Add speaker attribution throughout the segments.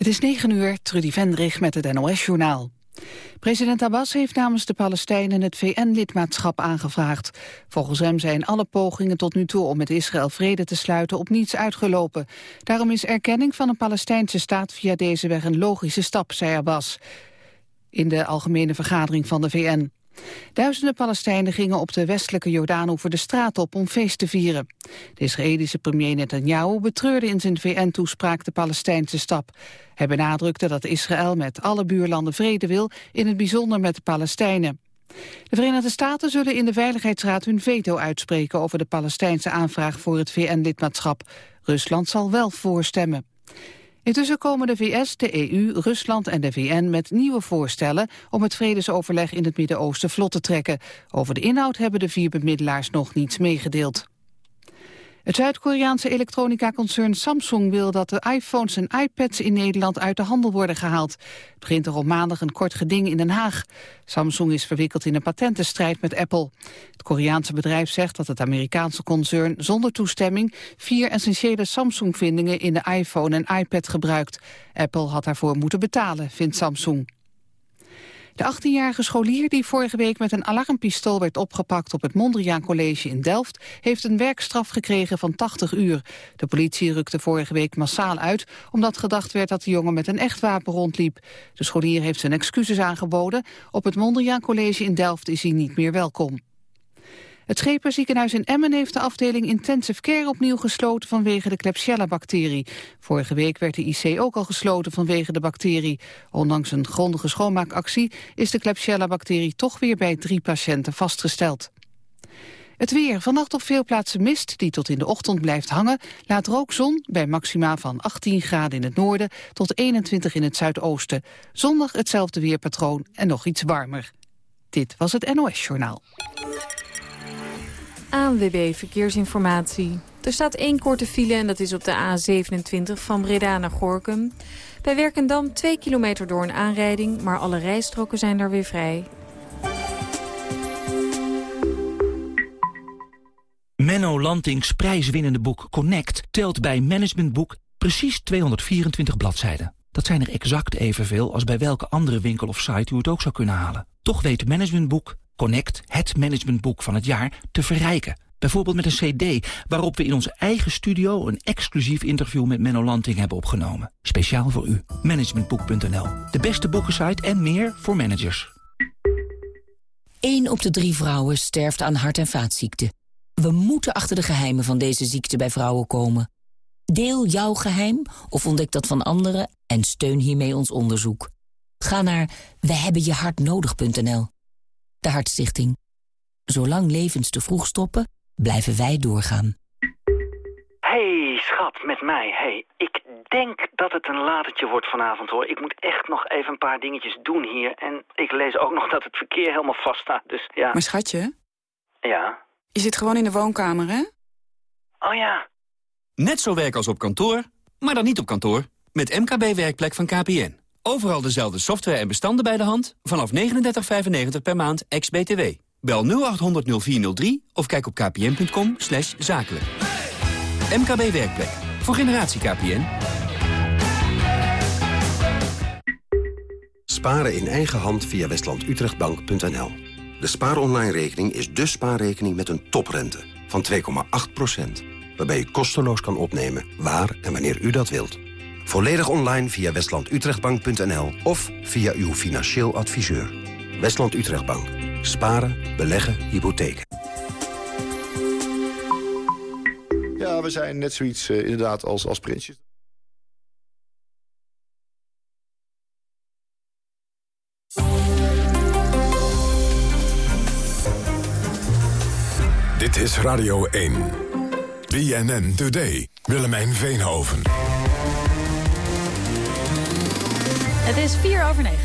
Speaker 1: Het is 9 uur, Trudy Vendrig met het NOS-journaal. President Abbas heeft namens de Palestijnen het VN-lidmaatschap aangevraagd. Volgens hem zijn alle pogingen tot nu toe om met Israël vrede te sluiten op niets uitgelopen. Daarom is erkenning van een Palestijnse staat via deze weg een logische stap, zei Abbas. In de algemene vergadering van de VN. Duizenden Palestijnen gingen op de westelijke Jordaan over de straat op om feest te vieren. De Israëlische premier Netanyahu betreurde in zijn VN-toespraak de Palestijnse stap. Hij benadrukte dat Israël met alle buurlanden vrede wil, in het bijzonder met de Palestijnen. De Verenigde Staten zullen in de Veiligheidsraad hun veto uitspreken over de Palestijnse aanvraag voor het VN-lidmaatschap. Rusland zal wel voorstemmen. Intussen komen de VS, de EU, Rusland en de VN met nieuwe voorstellen om het vredesoverleg in het Midden-Oosten vlot te trekken. Over de inhoud hebben de vier bemiddelaars nog niets meegedeeld. Het Zuid-Koreaanse elektronica-concern Samsung wil dat de iPhones en iPads in Nederland uit de handel worden gehaald. Het begint er op maandag een kort geding in Den Haag. Samsung is verwikkeld in een patentenstrijd met Apple. Het Koreaanse bedrijf zegt dat het Amerikaanse concern zonder toestemming vier essentiële Samsung-vindingen in de iPhone en iPad gebruikt. Apple had daarvoor moeten betalen, vindt Samsung. De 18-jarige scholier die vorige week met een alarmpistool werd opgepakt op het Mondriaan College in Delft, heeft een werkstraf gekregen van 80 uur. De politie rukte vorige week massaal uit, omdat gedacht werd dat de jongen met een echt wapen rondliep. De scholier heeft zijn excuses aangeboden. Op het Mondriaan College in Delft is hij niet meer welkom. Het Schepenziekenhuis in Emmen heeft de afdeling Intensive Care opnieuw gesloten vanwege de Klebsiella-bacterie. Vorige week werd de IC ook al gesloten vanwege de bacterie. Ondanks een grondige schoonmaakactie is de Klebsiella-bacterie toch weer bij drie patiënten vastgesteld. Het weer. Vannacht op veel plaatsen mist, die tot in de ochtend blijft hangen. Laat ook zon, bij maxima van 18 graden in het noorden... tot 21 in het zuidoosten. Zondag hetzelfde weerpatroon en nog iets warmer. Dit was het NOS Journaal.
Speaker 2: ANWB Verkeersinformatie. Er staat één korte file en dat is op de A27 van Breda naar Gorkum. Bij Werkendam 2 kilometer door een aanrijding, maar alle rijstroken zijn daar weer vrij.
Speaker 3: Menno Lantings prijswinnende boek Connect telt bij Managementboek precies 224 bladzijden. Dat zijn er exact evenveel als bij welke andere winkel of site u het ook zou kunnen halen. Toch weet Managementboek Connect, het managementboek van het jaar, te verrijken. Bijvoorbeeld met een cd waarop we in onze eigen studio... een exclusief interview met Menno Lanting hebben opgenomen. Speciaal voor u. Managementboek.nl. De beste boekensite en meer voor managers.
Speaker 4: 1 op de drie vrouwen sterft aan hart- en vaatziekten. We moeten achter de geheimen van deze ziekte bij vrouwen komen. Deel jouw geheim of ontdek dat van anderen en steun hiermee ons onderzoek. Ga naar wehebbenjehartnodig.nl de Hartstichting. Zolang levens te vroeg stoppen, blijven wij doorgaan.
Speaker 5: Hey, schat, met mij. Hey, ik denk dat het een latertje wordt vanavond, hoor. Ik moet echt nog even een paar dingetjes doen hier. En ik lees ook nog dat het verkeer helemaal vast staat, dus ja.
Speaker 6: Maar schatje?
Speaker 5: Ja?
Speaker 6: Je zit gewoon in de woonkamer, hè?
Speaker 5: Oh ja.
Speaker 7: Net zo werk als op kantoor, maar dan niet op kantoor. Met MKB Werkplek van KPN. Overal dezelfde software en bestanden bij de hand. Vanaf 39,95 per maand, ex-BTW. Bel 0800 0403 of kijk op kpn.com zakelijk. MKB Werkplek. Voor generatie KPN.
Speaker 8: Sparen in eigen hand via westlandutrechtbank.nl. De spaaronline-rekening is de spaarrekening met een toprente van 2,8%. Waarbij je kosteloos kan opnemen waar en wanneer u dat wilt. Volledig online via westlandutrechtbank.nl of via uw financieel adviseur. Westland Utrechtbank. Sparen, beleggen, hypotheken.
Speaker 9: Ja, we zijn net zoiets uh, inderdaad als, als prinsjes.
Speaker 10: Dit is Radio 1. BNN Today. Willemijn Veenhoven.
Speaker 11: Het is 4 over 9.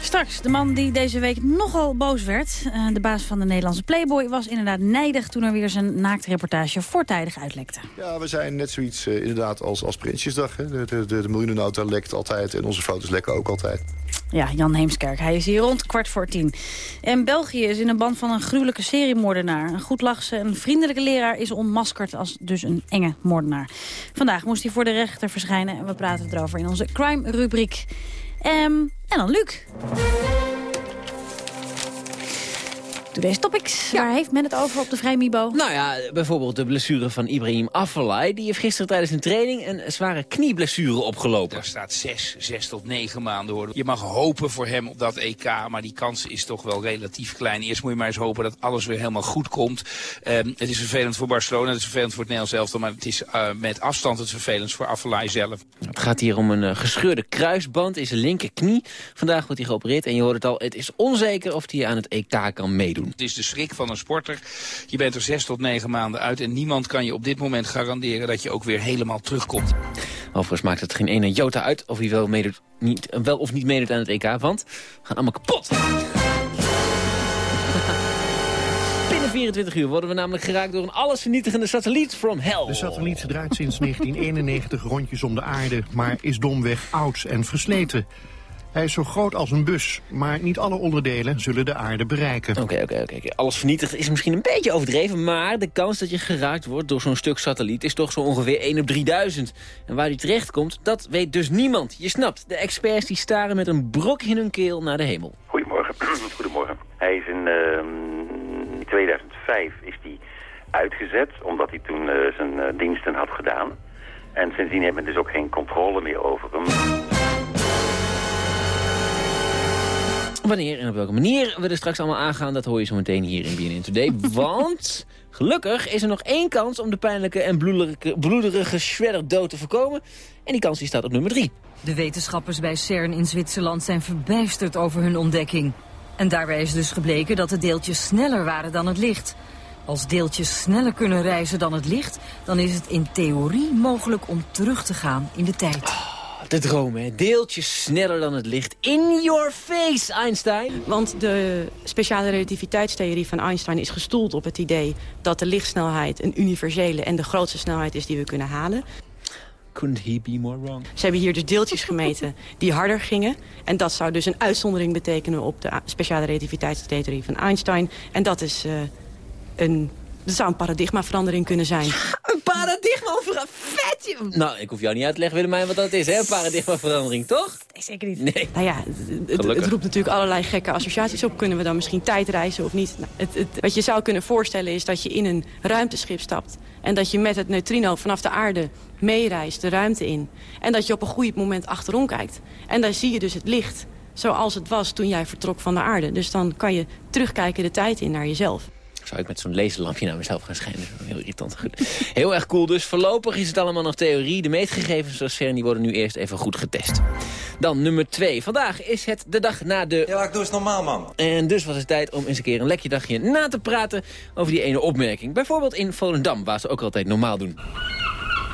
Speaker 11: Straks, de man die deze week nogal boos werd, uh, de baas van de Nederlandse Playboy, was inderdaad nijdig toen er weer zijn naaktreportage voortijdig uitlekte.
Speaker 9: Ja, we zijn net zoiets uh, inderdaad als, als Prinsjesdag. Hè. De, de, de, de miljoenennota lekt altijd en onze foto's lekken ook altijd.
Speaker 11: Ja, Jan Heemskerk. Hij is hier rond kwart voor tien. En België is in een band van een gruwelijke seriemoordenaar. Een goedlachse en vriendelijke leraar is onmaskerd als dus een enge moordenaar. Vandaag moest hij voor de rechter verschijnen en we praten erover in onze crime-rubriek. Um, en dan Luc. Today's Topics. Waar heeft men het over op de Vrijmibo?
Speaker 12: Nou ja, bijvoorbeeld de blessure van Ibrahim Afellay. Die heeft gisteren tijdens een training een zware knieblessure opgelopen.
Speaker 13: Daar staat 6, 6 tot 9 maanden hoor. Je mag hopen voor hem op dat EK, maar die kans is toch wel relatief klein. Eerst moet je maar eens hopen dat alles weer helemaal goed komt. Um, het is vervelend voor Barcelona, het is vervelend voor het Nederlands elftal, maar het is uh, met afstand het vervelend voor Afellay zelf.
Speaker 12: Het gaat hier om een uh, gescheurde kruisband in zijn linkerknie. Vandaag wordt hij geopereerd en je hoort het al, het is onzeker of hij aan het EK kan meedoen.
Speaker 13: Het is de schrik van een sporter. Je bent er zes tot negen maanden uit en niemand kan je op dit moment garanderen dat je ook weer helemaal terugkomt.
Speaker 12: Overigens maakt het geen ene jota uit of hij wel, meedoet, niet, wel of niet meedoet aan het EK, want we gaan allemaal kapot. Binnen 24 uur worden we namelijk geraakt door een allesvernietigende satelliet from hell.
Speaker 14: De satelliet draait sinds 1991 rondjes om de aarde, maar is domweg oud en versleten. Hij is zo groot als een bus, maar niet alle onderdelen zullen de aarde bereiken.
Speaker 12: Oké, oké, oké. Alles vernietigd is misschien een beetje overdreven... maar de kans dat je geraakt wordt door zo'n stuk satelliet... is toch zo ongeveer 1 op 3000. En waar die terechtkomt, dat weet dus niemand. Je snapt, de experts die staren met een brok in hun keel naar de hemel.
Speaker 15: Goedemorgen. Goedemorgen. Hij is in uh, 2005 is die uitgezet... omdat hij toen uh, zijn uh, diensten had gedaan. En sindsdien heeft men dus ook geen controle meer over hem.
Speaker 12: Wanneer en op welke manier we er straks allemaal aangaan... dat hoor je zo meteen hier in BNN Today. Want gelukkig is er nog één kans om de pijnlijke en bloederige, bloederige shredder dood te voorkomen. En die kans die staat op nummer drie.
Speaker 16: De wetenschappers bij CERN in Zwitserland zijn verbijsterd over hun ontdekking. En daarbij is dus gebleken dat de deeltjes sneller waren dan het licht. Als deeltjes sneller kunnen reizen dan het licht... dan is het in theorie mogelijk om terug te gaan in de tijd.
Speaker 12: De droom, hè? Deeltjes sneller dan het licht. In your face, Einstein!
Speaker 17: Want de speciale relativiteitstheorie van Einstein is gestoeld op het idee... dat de lichtsnelheid een universele en de grootste snelheid is die we kunnen halen.
Speaker 12: Couldn't he be more wrong?
Speaker 17: Ze hebben hier dus deeltjes gemeten die harder gingen. En dat zou dus een uitzondering betekenen op de speciale relativiteitstheorie van Einstein. En dat is uh, een dat zou een paradigmaverandering kunnen zijn.
Speaker 12: Een paradigmaverandering? Vet! Nou, ik hoef jou niet uit te leggen, Willemijn, wat dat is, hè? Een paradigmaverandering, toch?
Speaker 11: Nee, zeker niet.
Speaker 12: Nee.
Speaker 17: Nou ja, het, het, roept natuurlijk allerlei gekke associaties op. Kunnen we dan misschien tijdreizen of niet? Nou, het, het, wat je zou kunnen voorstellen is dat je in een ruimteschip stapt... en dat je met het neutrino vanaf de aarde meereist de ruimte in. En dat je op een goed moment achterom kijkt. En dan zie je dus het licht zoals het was toen jij vertrok van de aarde. Dus dan kan je terugkijken de tijd in naar jezelf
Speaker 12: zou ik met zo'n laserlampje naar mezelf gaan schijnen. Heel irritant. Goed. Heel erg cool dus. Voorlopig is het allemaal nog theorie. De meetgegevens zoals CERN die worden nu eerst even goed getest. Dan nummer twee. Vandaag is het de dag na de...
Speaker 18: Ja, ik doe het normaal, man.
Speaker 12: En dus was het tijd om eens een keer een lekje dagje na te praten over die ene opmerking. Bijvoorbeeld in Volendam, waar ze ook altijd normaal doen.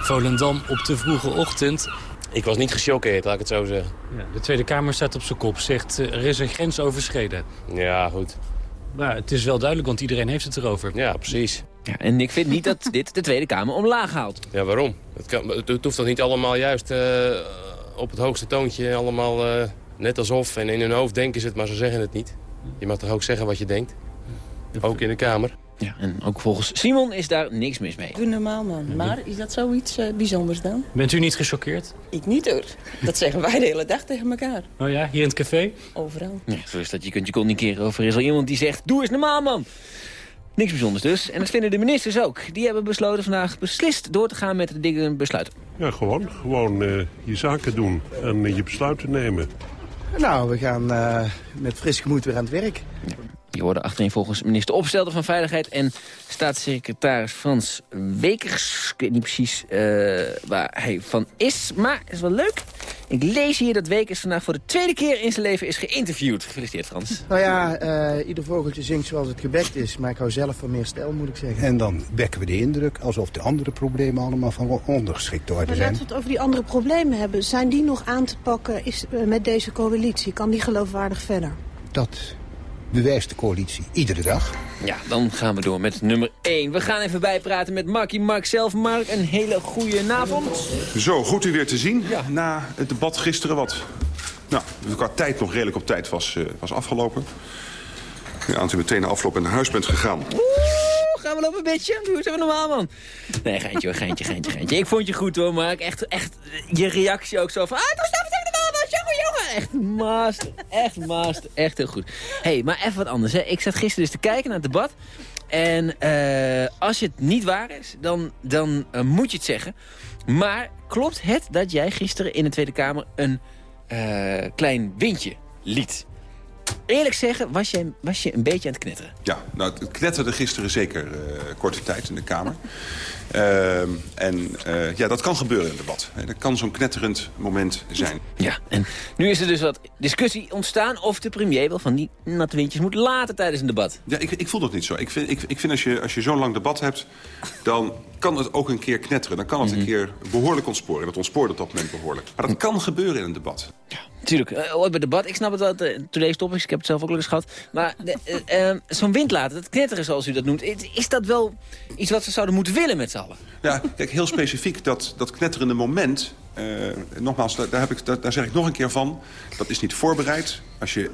Speaker 19: Volendam op de vroege ochtend.
Speaker 20: Ik was niet gechoqueerd, laat ik het zo zeggen.
Speaker 19: Ja, de Tweede Kamer staat op zijn kop, zegt uh, er is een grens overschreden.
Speaker 20: Ja, goed.
Speaker 19: Maar het is wel duidelijk, want iedereen heeft het erover.
Speaker 20: Ja, precies.
Speaker 12: Ja, en ik vind niet dat dit de Tweede Kamer omlaag haalt.
Speaker 20: Ja, waarom? Het, kan, het hoeft toch niet allemaal juist uh, op het hoogste toontje... allemaal uh, net alsof en in hun hoofd denken ze het, maar ze zeggen het niet. Je mag toch ook zeggen wat je denkt? Ook in de Kamer.
Speaker 12: Ja, en ook volgens Simon is daar niks mis mee.
Speaker 21: Doe normaal, man. Maar is dat zoiets uh, bijzonders dan?
Speaker 19: Bent u niet gechoqueerd?
Speaker 21: Ik niet, hoor. Dat zeggen wij de hele dag tegen elkaar.
Speaker 19: Oh ja, hier in het café?
Speaker 21: Overal.
Speaker 12: Ja, zo is dat. Je kunt je communiceren over. is al iemand die zegt, doe eens normaal, man. Niks bijzonders dus. En dat vinden de ministers ook. Die hebben besloten vandaag beslist door te gaan met de dingen besluiten.
Speaker 22: Ja, gewoon. Gewoon uh, je zaken doen en uh, je besluiten nemen.
Speaker 23: Nou, we gaan uh, met fris gemoed weer aan het werk.
Speaker 12: Ja. Die worden achterin volgens minister Opstelder van Veiligheid... en staatssecretaris Frans Wekers. Ik weet niet precies uh, waar hij van is, maar het is wel leuk. Ik lees hier dat Wekers vandaag voor de tweede keer in zijn leven is geïnterviewd. Gefeliciteerd, Frans.
Speaker 23: Nou ja, uh, ieder vogeltje zingt zoals het gebekt is. Maar ik hou zelf van meer stijl, moet ik zeggen.
Speaker 24: En dan wekken we de indruk alsof de andere problemen allemaal van ondergeschikt orde zijn. Maar
Speaker 25: laten we het over die andere problemen hebben. Zijn die nog aan te pakken is, uh, met deze coalitie? Kan die geloofwaardig verder?
Speaker 24: Dat bewijst de coalitie iedere dag.
Speaker 12: Ja, dan gaan we door met nummer 1. We gaan even bijpraten met Markie Mark zelf. Mark, een hele goede avond.
Speaker 26: Zo, goed u weer te zien. Ja. Na het debat gisteren wat
Speaker 27: Nou, qua tijd nog redelijk op tijd was, uh, was afgelopen. Ja, als u meteen na afloop naar huis bent gegaan.
Speaker 12: Oeh, gaan we lopen een beetje? Doe eens even normaal, man. Nee, geintje hoor, geintje, geintje, geintje. Ik vond je goed hoor, maar echt, echt je reactie ook zo van... Ah, toch jongen. Echt master, echt master, echt heel goed. Hey, maar even wat anders, hè. Ik zat gisteren dus te kijken naar het debat. En uh, als het niet waar is, dan, dan uh, moet je het zeggen. Maar klopt het dat jij gisteren in de Tweede Kamer een uh, klein windje liet? Eerlijk zeggen, was je, was je een beetje aan het knetteren?
Speaker 27: Ja, nou, het knetterde gisteren zeker korte tijd in de Kamer. Uh, en uh, ja, dat kan gebeuren in het debat. Dat kan zo'n knetterend moment zijn.
Speaker 12: Ja, en nu is er dus wat discussie ontstaan... of de premier wel van die natte windjes moet laten tijdens een debat.
Speaker 27: Ja, ik, ik voel dat niet zo. Ik vind, ik, ik vind als je, als je zo'n lang debat hebt... dan kan het ook een keer knetteren. Dan kan het mm -hmm. een keer behoorlijk ontsporen. Dat ontspoort op dat moment behoorlijk. Maar dat kan gebeuren in een debat.
Speaker 12: Ja, natuurlijk. Uh, ooit bij debat, ik snap het wel, uh, today's topics, ik heb het zelf ook wel eens gehad. Maar uh, zo'n wind laten, dat knetteren zoals u dat noemt... is dat wel iets wat ze zouden moeten willen met z'n allen?
Speaker 27: Ja, kijk, heel specifiek dat, dat knetterende moment... nogmaals, daar, heb ik, daar, daar zeg ik nog een keer van... dat is niet voorbereid. Als je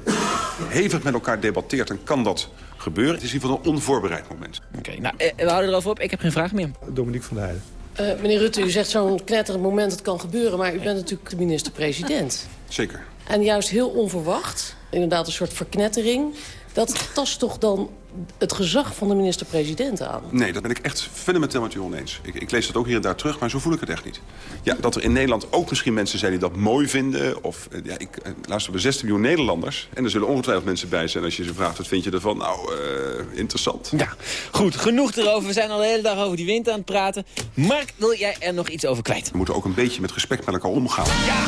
Speaker 27: hevig met elkaar debatteert, dan kan dat gebeuren. Het is in ieder geval een onvoorbereid moment.
Speaker 12: Oké, okay, nou, we houden erover op. Ik heb geen vraag meer.
Speaker 22: Dominique van der Heijden.
Speaker 21: Uh, meneer Rutte, u zegt zo'n knetterend moment, het kan gebeuren... maar u bent natuurlijk de minister-president.
Speaker 27: Zeker.
Speaker 21: En juist heel onverwacht, inderdaad een soort verknettering... dat tast toch dan het gezag van de minister-president aan?
Speaker 27: Nee, dat ben ik echt fundamenteel met u oneens. Ik, ik lees dat ook hier en daar terug, maar zo voel ik het echt niet. Ja, dat er in Nederland ook misschien mensen zijn die dat mooi vinden... of, ja, ik luister bij 16 miljoen Nederlanders... en er zullen ongetwijfeld mensen bij zijn als je ze vraagt... wat vind je ervan? Nou, uh, interessant.
Speaker 12: Ja, goed, genoeg erover. We zijn al de hele dag over die wind aan het praten. Mark, wil jij er nog iets over kwijt?
Speaker 27: We moeten ook een beetje met respect met elkaar omgaan.
Speaker 12: Ja,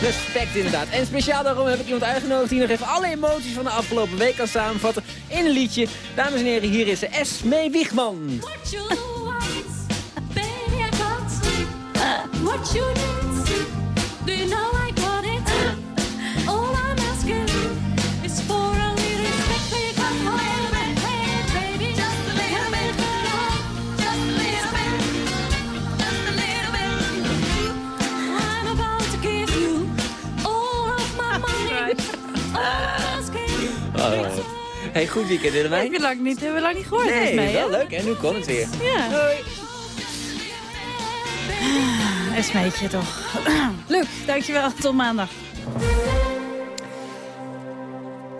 Speaker 12: respect inderdaad. En speciaal daarom heb ik iemand uitgenodigd... die nog even alle emoties van de afgelopen week kan samenvatten... in een liedje. Dames en heren, hier is Esme Wiegman.
Speaker 28: What you want, baby, I got What you need, do you know I got it? All I'm asking is for a little respect. Will you come a little bit, hey, baby? Just a little bit, just a little bit, just a little bit. I'm about to give you all of
Speaker 12: Hey, goed weekend Willemijn.
Speaker 11: Heb je lang niet, hebben we lang niet gehoord.
Speaker 12: Nee,
Speaker 11: mee,
Speaker 12: wel leuk. En nu kon het weer.
Speaker 11: Ja.
Speaker 12: Hoi.
Speaker 11: Esmeetje toch. Leuk, dankjewel. Tot maandag.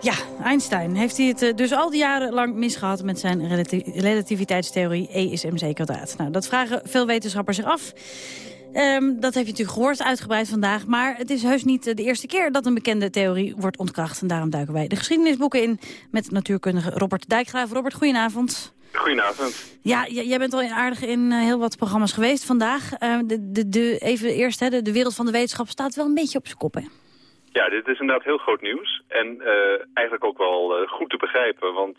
Speaker 11: Ja, Einstein heeft hij het dus al die jaren lang misgehad met zijn relati relativiteitstheorie E is mc kwadraat. Nou, dat vragen veel wetenschappers zich af. Um, dat heb je natuurlijk gehoord, uitgebreid vandaag. Maar het is heus niet de eerste keer dat een bekende theorie wordt ontkracht. En daarom duiken wij de geschiedenisboeken in met natuurkundige Robert Dijkgraaf. Robert, goedenavond.
Speaker 29: Goedenavond.
Speaker 11: Ja, jij bent al aardig in uh, heel wat programma's geweest vandaag. Uh, de, de, de, even eerst, hè, de, de wereld van de wetenschap staat wel een beetje op zijn kop, hè?
Speaker 29: Ja, dit is inderdaad heel groot nieuws. En uh, eigenlijk ook wel goed te begrijpen, want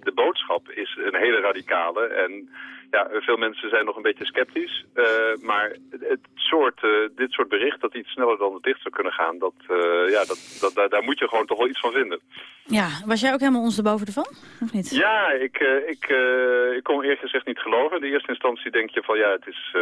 Speaker 29: de boodschap is een hele radicale. En ja, veel mensen zijn nog een beetje sceptisch. Uh, maar het soort, uh, dit soort bericht dat iets sneller dan het licht zou kunnen gaan... Dat, uh, ja, dat, dat, daar, daar moet je gewoon toch wel iets van vinden.
Speaker 11: Ja, was jij ook helemaal ondersteboven ervan? Of niet?
Speaker 29: Ja, ik, ik, ik kon eerlijk gezegd niet geloven. In de eerste instantie denk je van ja, het is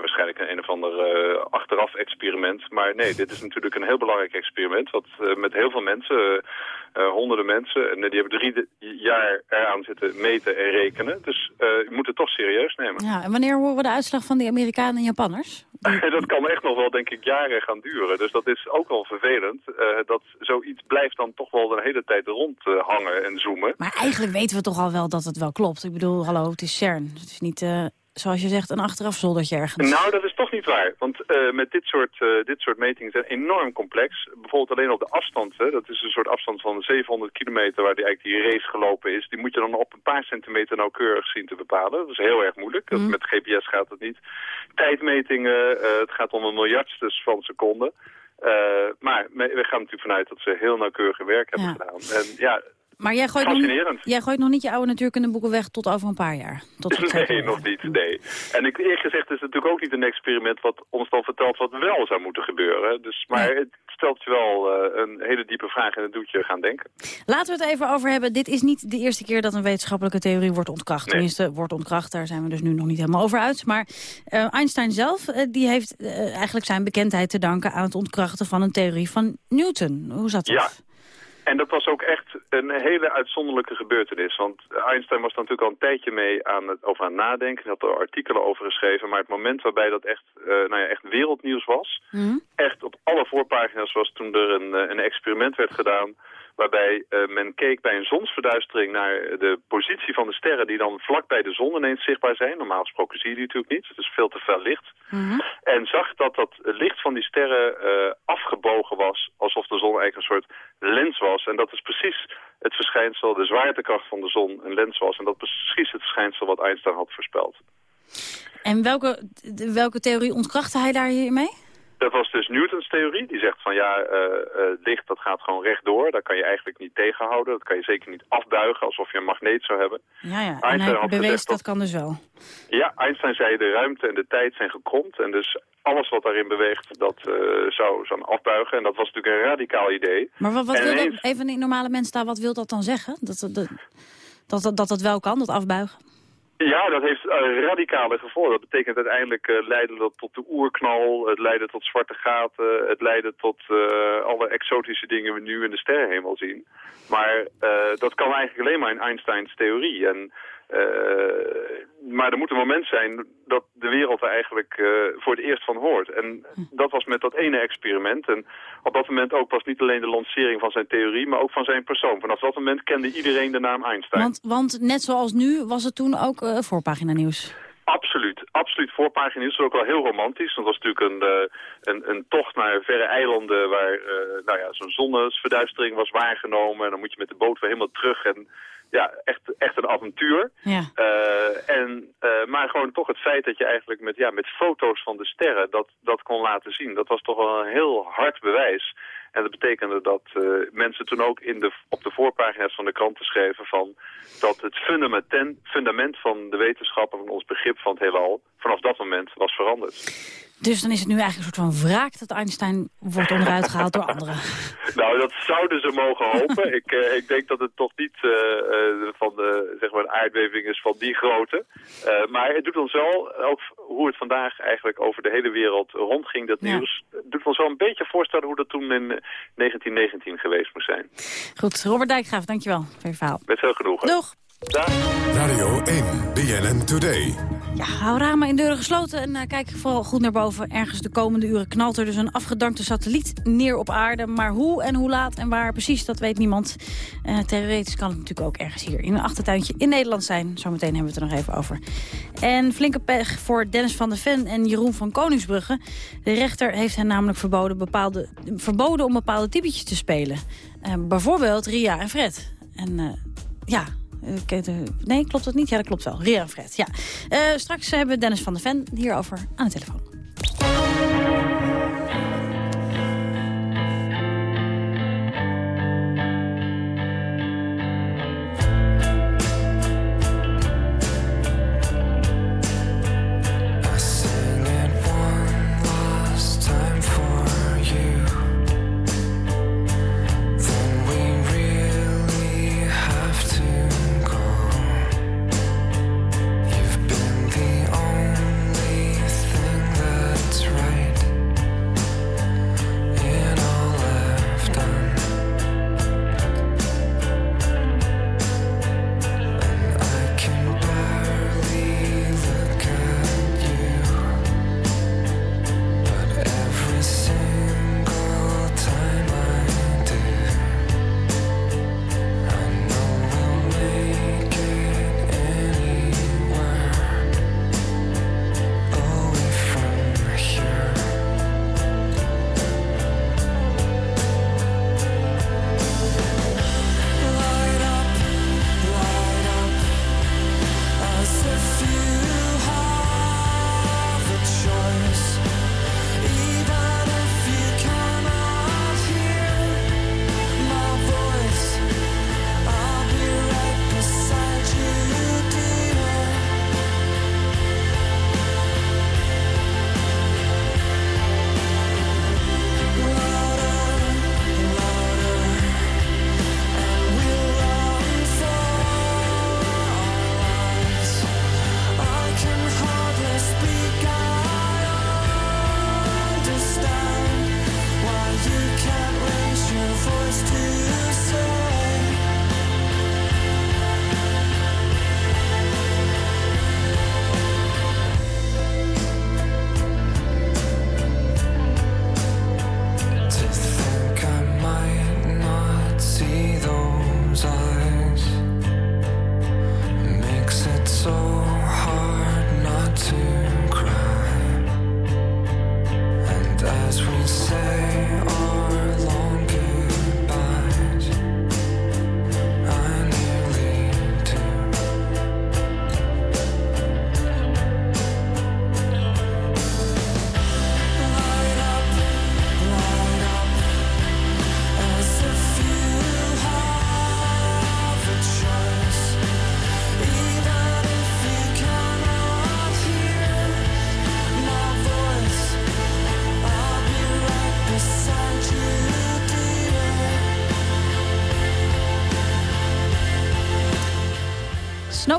Speaker 29: waarschijnlijk een, een of ander achteraf experiment. Maar nee, dit is natuurlijk een heel belangrijk experiment... wat met heel veel mensen... Honderden mensen. En die hebben drie jaar eraan zitten meten en rekenen. Dus je moet toch serieus nemen.
Speaker 11: Ja, en wanneer horen we de uitslag van die Amerikanen en Japanners?
Speaker 29: dat kan echt nog wel, denk ik, jaren gaan duren. Dus dat is ook wel vervelend. dat zoiets blijft dan toch wel een hele tijd rondhangen en zoomen.
Speaker 11: Maar eigenlijk weten we toch al wel dat het wel klopt. Ik bedoel, hallo, het is CERN. Het is niet zoals je zegt, een achterafzoldertje ergens.
Speaker 29: Nou, dat is toch niet waar. Want uh, met dit soort, uh, dit soort metingen zijn enorm complex. Bijvoorbeeld alleen op de afstand. Hè, dat is een soort afstand van 700 kilometer waar die, eigenlijk die race gelopen is. Die moet je dan op een paar centimeter nauwkeurig zien te bepalen. Dat is heel erg moeilijk. Mm. Met GPS gaat het niet. Tijdmetingen, uh, het gaat om een miljardstes van seconden. maar we gaan natuurlijk vanuit dat ze heel nauwkeurig werk hebben ja. gedaan. En ja,
Speaker 11: Maar jij gooit, nog jij gooit nog niet je oude natuurkundeboeken weg tot over een paar jaar. Tot
Speaker 29: Nee, nog niet, nee. En ik, eerlijk gezegd is het natuurlijk ook niet een experiment wat ons dan vertelt wat wel zou moeten gebeuren. Dus, maar het stelt je wel eh, een hele diepe vraag en het doet je gaan denken.
Speaker 11: Laten we het even over hebben. Dit is niet de eerste keer dat een wetenschappelijke theorie wordt ontkracht.
Speaker 29: Nee.
Speaker 11: Tenminste, wordt ontkracht. Daar zijn we dus nu nog niet helemaal over uit. Maar eh, Einstein zelf eh, die heeft eigenlijk zijn bekendheid te danken... aan het ontkrachten van een theorie van Newton. Hoe zat dat?
Speaker 29: Ja. En dat was ook echt een hele uitzonderlijke gebeurtenis. Want Einstein was er natuurlijk al een tijdje mee aan het, over aan het nadenken. Hij had er artikelen over geschreven. Maar het moment waarbij dat echt, eh, nou ja, echt wereldnieuws was...
Speaker 11: Hm?
Speaker 29: echt op alle voorpagina's was toen er een, eh, een experiment werd gedaan... waarbij eh, men keek bij een zonsverduistering naar de positie van de sterren... die dan vlak bij de zon ineens zichtbaar zijn. Normaal gesproken zie je die natuurlijk niet. Het is veel te fel licht. En zag dat dat licht van die sterren eh, afgebogen was... alsof de zon eigenlijk een soort lens was. En dat is precies het verschijnsel, de zwaartekracht van de zon een lens was. En dat is precies het verschijnsel wat Einstein had voorspeld.
Speaker 11: En welke, welke theorie ontkrachtte hij daar hiermee?
Speaker 29: Dat was dus Newtons theorie. Die zegt van ja, eh, eh, licht dat gaat gewoon rechtdoor. Daar kan je eigenlijk niet tegenhouden. Dat kan je zeker niet afbuigen alsof je een magneet zou hebben.
Speaker 11: Ja, ja. En
Speaker 29: Einstein
Speaker 11: hij
Speaker 29: had
Speaker 11: bewees
Speaker 29: gezegd
Speaker 11: dat kan dus wel.
Speaker 29: Ja, Einstein zei de ruimte en de tijd zijn gekromd. En dus alles wat daarin beweegt, dat eh, zou, zou afbuigen. En dat was natuurlijk een radicaal idee.
Speaker 11: Maar wat, wat
Speaker 29: En
Speaker 11: wil dat, even een normale mens daar, wat wil dat dan zeggen? Dat dat, dat, dat, dat, dat wel kan, dat afbuigen?
Speaker 29: Ja, dat heeft eh, radicale gevolgen. Dat betekent uiteindelijk eh, leidde dat tot de oerknal, het leidde tot zwarte gaten, het leidde tot eh, alle exotische dingen we nu in de sterrenhemel zien. Maar dat kan eigenlijk alleen maar in Einsteins theorie. En, maar er moet een moment zijn dat de wereld er eigenlijk eh, voor het eerst van hoort. En dat was met dat ene experiment. En op dat moment ook was niet alleen de lancering van zijn theorie, maar ook van zijn persoon. Vanaf dat moment kende iedereen de naam Einstein.
Speaker 11: Want, want net zoals nu was het toen ook eh, voorpagina nieuws.
Speaker 29: Absoluut, absoluut. Voorpagina is ook wel heel romantisch. Dat was natuurlijk een, eh, een, een tocht naar verre eilanden waar eh, nou ja, zo'n zonnesverduistering was waargenomen. En dan moet je met de boot weer helemaal terug. En ja, echt, echt een avontuur.
Speaker 11: Ja.
Speaker 29: Eh, en, eh, maar gewoon toch het feit dat je eigenlijk met, ja, met foto's van de sterren dat, dat kon laten zien. Dat was toch wel een heel hard bewijs. En dat betekende dat eh, mensen toen ook in de, op de voorpagina's van de kranten schreven van dat het fundament, fundament van de wetenschap en van ons begrip van het heelal vanaf dat moment was veranderd.
Speaker 11: Dus dan is het nu eigenlijk een soort van wraak dat Einstein wordt onderuit gehaald door anderen.
Speaker 29: Nou, dat zouden ze mogen hopen. ik, eh, ik denk dat het toch niet eh, eh, van de, zeg maar een aardbeving is van die grootte. Eh, maar het doet ons wel, ook hoe het vandaag eigenlijk over de hele wereld rondging, dat
Speaker 11: Ja.
Speaker 29: nieuws, doet ons wel een beetje voorstellen hoe dat toen in eh, 1919 geweest moest zijn.
Speaker 11: Goed, Robert Dijkgraaf, dankjewel voor je verhaal.
Speaker 29: Met veel genoegen.
Speaker 11: Doeg.
Speaker 30: Radio 1, BNN Today.
Speaker 11: Ja, hou ramen en deuren gesloten en eh, kijk vooral goed naar boven. Ergens de komende uren knalt er dus een afgedankte satelliet neer op aarde. Maar hoe en hoe laat en waar precies, dat weet niemand. Eh, theoretisch kan het natuurlijk ook ergens hier in een achtertuintje in Nederland zijn. Zometeen hebben we het er nog even over. En flinke pech voor Dennis van der Ven en Jeroen van Koningsbrugge. De rechter heeft hen namelijk verboden, bepaalde, verboden om bepaalde typetjes te spelen. Eh, bijvoorbeeld Ria en Fred. En ja... eh, Nee, klopt dat niet? Ja, dat klopt wel. Ria Fred, ja. Eh, straks hebben we Dennis van der Ven hierover aan de telefoon.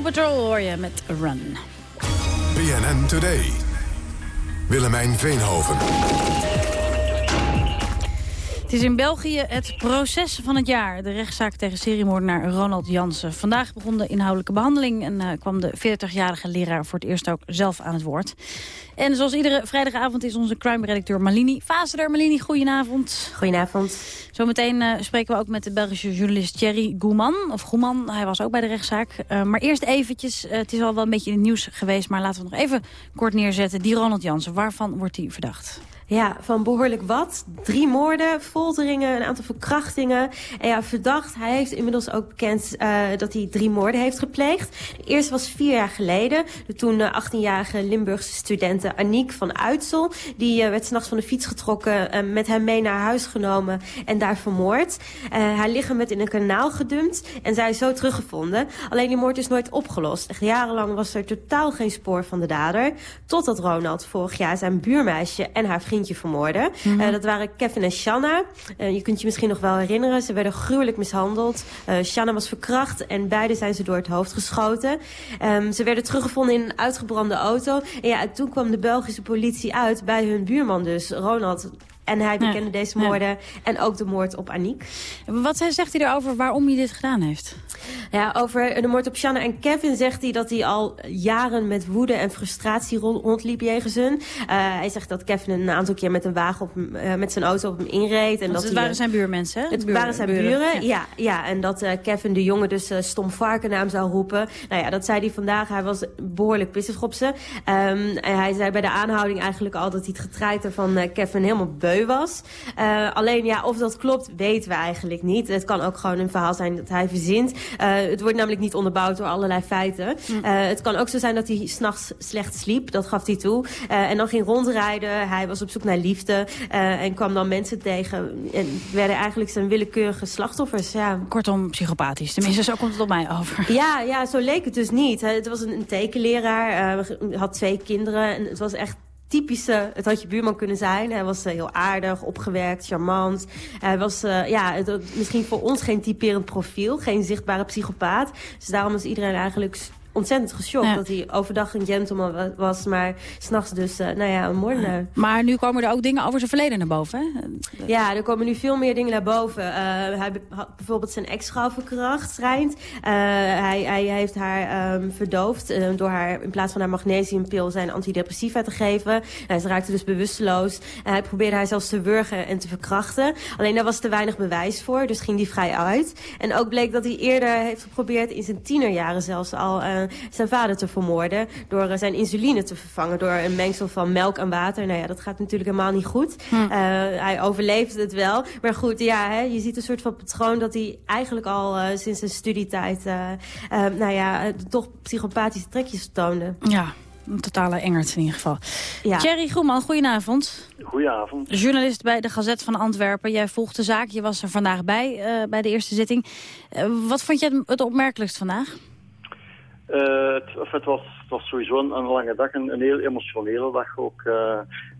Speaker 11: Patrol hoor je met Run.
Speaker 30: BNN Today. Willemijn Veenhoven.
Speaker 11: Het is in België het proces van het jaar. De rechtszaak tegen seriemoordenaar Ronald Jansen. Vandaag begon de inhoudelijke behandeling... en eh, kwam de 40-jarige leraar voor het eerst ook zelf aan het woord. En zoals iedere vrijdagavond is onze crime-redacteur Malini Vaasder. Malini, goedenavond.
Speaker 31: Goedenavond.
Speaker 11: Zometeen eh, spreken we ook met de Belgische journalist Thierry Gouman. Of Goeman, hij was ook bij de rechtszaak. Eh, maar eerst eventjes, het is al wel een beetje in het nieuws geweest... maar laten we nog even kort neerzetten. Die Ronald Jansen, waarvan wordt hij verdacht?
Speaker 31: Ja, van behoorlijk wat. Drie moorden, folteringen, een aantal verkrachtingen. En ja, verdacht, hij heeft inmiddels ook bekend uh, dat hij drie moorden heeft gepleegd. De eerste was vier jaar geleden. De toen uh, 18-jarige Limburgse studente Aniek van Uitsel. Die uh, werd s'nachts van de fiets getrokken, met hem mee naar huis genomen en daar vermoord. haar lichaam werd in een kanaal gedumpt en zij is zo teruggevonden. Alleen die moord is nooit opgelost. Echt jarenlang was er totaal geen spoor van de dader. Totdat Ronald vorig jaar zijn buurmeisje en haar vermoorden. Mm -hmm. uh, dat waren Kevin en Shanna. Uh, je kunt je misschien nog wel herinneren. Ze werden gruwelijk mishandeld. Uh, Shanna was verkracht en beide zijn ze door het hoofd geschoten. Um, ze werden teruggevonden in een uitgebrande auto. En ja, toen kwam de Belgische politie uit bij hun buurman dus, Ronald. En hij bekende ja, deze moorden ja. en ook de moord op Aniek.
Speaker 11: Wat zegt hij erover waarom hij dit gedaan heeft?
Speaker 31: Ja, over de moord op Shanna en Kevin zegt hij dat hij al jaren met woede en frustratie rondliep jegens hun. Uh, hij zegt dat Kevin een aantal keer met een wagen op, uh, met zijn auto op hem inreed. En
Speaker 11: Want
Speaker 31: dat
Speaker 11: het waren zijn buurmensen, hè?
Speaker 31: Het
Speaker 11: buren,
Speaker 31: waren zijn buren, buren ja. ja. En dat uh, Kevin de jongen dus stom varkennaam zou roepen. Nou ja, dat zei hij vandaag. Hij was behoorlijk pissig op ze. Um, en hij zei bij de aanhouding eigenlijk al dat hij het getreiter van Kevin helemaal beu was. Uh, alleen ja, of dat klopt, weten we eigenlijk niet. Het kan ook gewoon een verhaal zijn dat hij verzint. Uh, het wordt namelijk niet onderbouwd door allerlei feiten. Mm. Uh, het kan ook zo zijn dat hij s'nachts slecht sliep. Dat gaf hij toe. en dan ging rondrijden. Hij was op zoek naar liefde. en kwam dan mensen tegen. En werden eigenlijk zijn willekeurige slachtoffers. Ja.
Speaker 11: Kortom, psychopathisch. Tenminste, zo komt het op mij over.
Speaker 31: Ja, ja zo leek het dus niet. Het was een, een tekenleraar. had twee kinderen. En het was echt typische, het had je buurman kunnen zijn. Hij was uh, heel aardig, opgewerkt, charmant. Hij was uh, ja, het, misschien voor ons geen typerend profiel, geen zichtbare psychopaat. Dus daarom was iedereen eigenlijk ontzettend geschokt ja. dat hij overdag een gentleman was, maar s'nachts dus, uh, nou ja, een moordenaar.
Speaker 11: Maar nu komen er ook dingen over zijn verleden naar boven, hè?
Speaker 31: Ja, er komen nu veel meer dingen naar boven. Uh, hij had bijvoorbeeld zijn ex-vrouw verkracht, schijnt. Uh, hij, hij heeft haar um, verdoofd door haar in plaats van haar magnesiumpil zijn antidepressiva te geven. Hij ze raakte dus bewusteloos. hij probeerde haar zelfs te wurgen en te verkrachten. Alleen daar was te weinig bewijs voor, dus ging die vrij uit. En ook bleek dat hij eerder heeft geprobeerd in zijn tienerjaren zelfs al zijn vader te vermoorden. Door uh, zijn insuline te vervangen door een mengsel van melk en water. Nou ja, dat gaat natuurlijk helemaal niet goed. Hm. Uh, hij overleefde het wel. Maar goed, ja, hè, je ziet een soort van patroon dat hij eigenlijk al uh, sinds zijn studietijd... nou ja, toch psychopathische trekjes toonde.
Speaker 11: Ja. Een totale engert in ieder geval. Ja. Thierry Groeman, goedenavond.
Speaker 32: Goedenavond.
Speaker 11: Journalist bij de Gazet van Antwerpen. Jij volgt de zaak, je was er vandaag bij, bij de eerste zitting. wat vond je het, het opmerkelijkst vandaag?
Speaker 32: Uh, het, was, het was sowieso een, een lange dag, een, een, heel emotionele dag ook. Uh,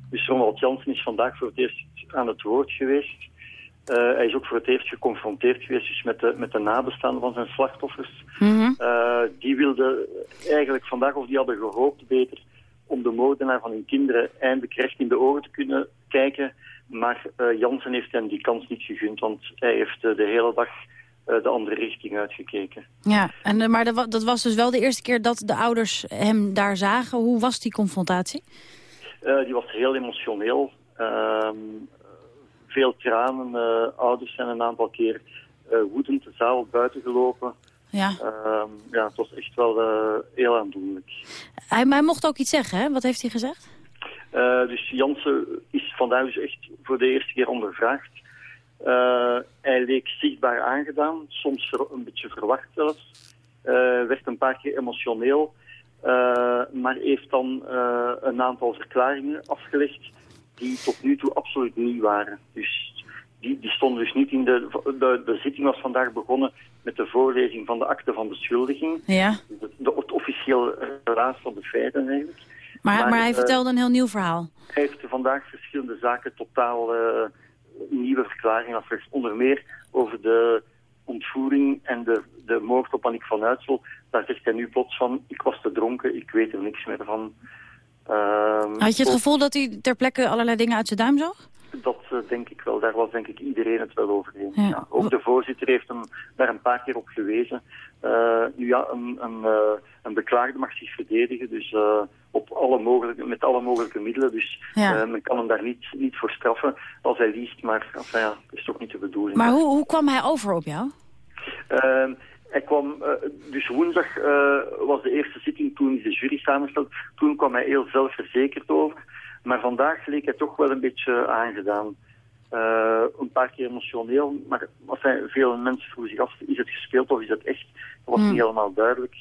Speaker 32: dus Ronald Jansen is vandaag voor het eerst aan het woord geweest. Uh, hij is ook voor het eerst geconfronteerd geweest dus met, de, met de nabestaanden van zijn slachtoffers. Mm -hmm. die wilden eigenlijk vandaag, of die hadden gehoopt beter, om de moordenaar van hun kinderen eindelijk recht in de ogen te kunnen kijken. Maar Jansen heeft hen die kans niet gegund, want hij heeft de hele dag de andere richting uitgekeken.
Speaker 11: Ja, en, maar dat, dat, was dus wel de eerste keer dat de ouders hem daar zagen. Hoe was die confrontatie?
Speaker 32: Uh, die was heel emotioneel. Uh, veel tranen. Uh, ouders zijn een aantal keer woedend de zaal buiten gelopen.
Speaker 11: Ja.
Speaker 32: Ehm, ja, het was echt wel heel aandoenlijk.
Speaker 11: Hij, maar hij mocht ook iets zeggen, hè? Wat heeft hij gezegd?
Speaker 32: dus Jansen is vandaag dus echt voor de eerste keer ondervraagd. Uh, hij leek zichtbaar aangedaan, soms een beetje verwacht zelfs. Uh, werd een paar keer emotioneel, uh, maar heeft dan een aantal verklaringen afgelegd die tot nu toe absoluut niet waren. Dus die, die stonden dus niet in de, de... De zitting was vandaag begonnen met de voorlezing van de akte van beschuldiging.
Speaker 11: Ja.
Speaker 32: De, de, het officiële relaas van de feiten eigenlijk.
Speaker 11: Maar, maar, maar hij vertelde een heel nieuw verhaal.
Speaker 32: Hij heeft vandaag verschillende zaken totaal nieuwe verklaringen afgelegd. Onder meer over de ontvoering en de, de moord op Annick van Uitsel, daar zegt hij nu plots van, ik was te dronken, ik weet er niks meer van. Ehm,
Speaker 11: Had je het gevoel dat hij ter plekke allerlei dingen uit zijn duim zag?
Speaker 32: Dat eh, denk ik wel. Daar was denk ik iedereen het wel over eens.
Speaker 11: Ja.
Speaker 32: Ja. Ook de voorzitter heeft hem daar een paar keer op gewezen. Eh, nu ja, een, een, eh, een beklaagde mag zich verdedigen, dus eh, op alle mogelijke, met alle mogelijke middelen. Dus
Speaker 11: Ja.
Speaker 32: men kan hem daar niet, niet voor straffen als hij liest, maar enfin, ja, dat is toch niet de bedoeling.
Speaker 11: Maar hoe, hoe kwam hij over op jou?
Speaker 32: Ehm, hij kwam, dus woensdag was de eerste zitting, toen de jury samengesteld. Toen kwam hij heel zelfverzekerd over. Maar vandaag leek hij toch wel een beetje aangedaan. Eh, een paar keer emotioneel, maar zijn, veel mensen vroegen zich af, is het gespeeld of is het echt? Dat was
Speaker 33: Hmm.
Speaker 32: niet helemaal duidelijk.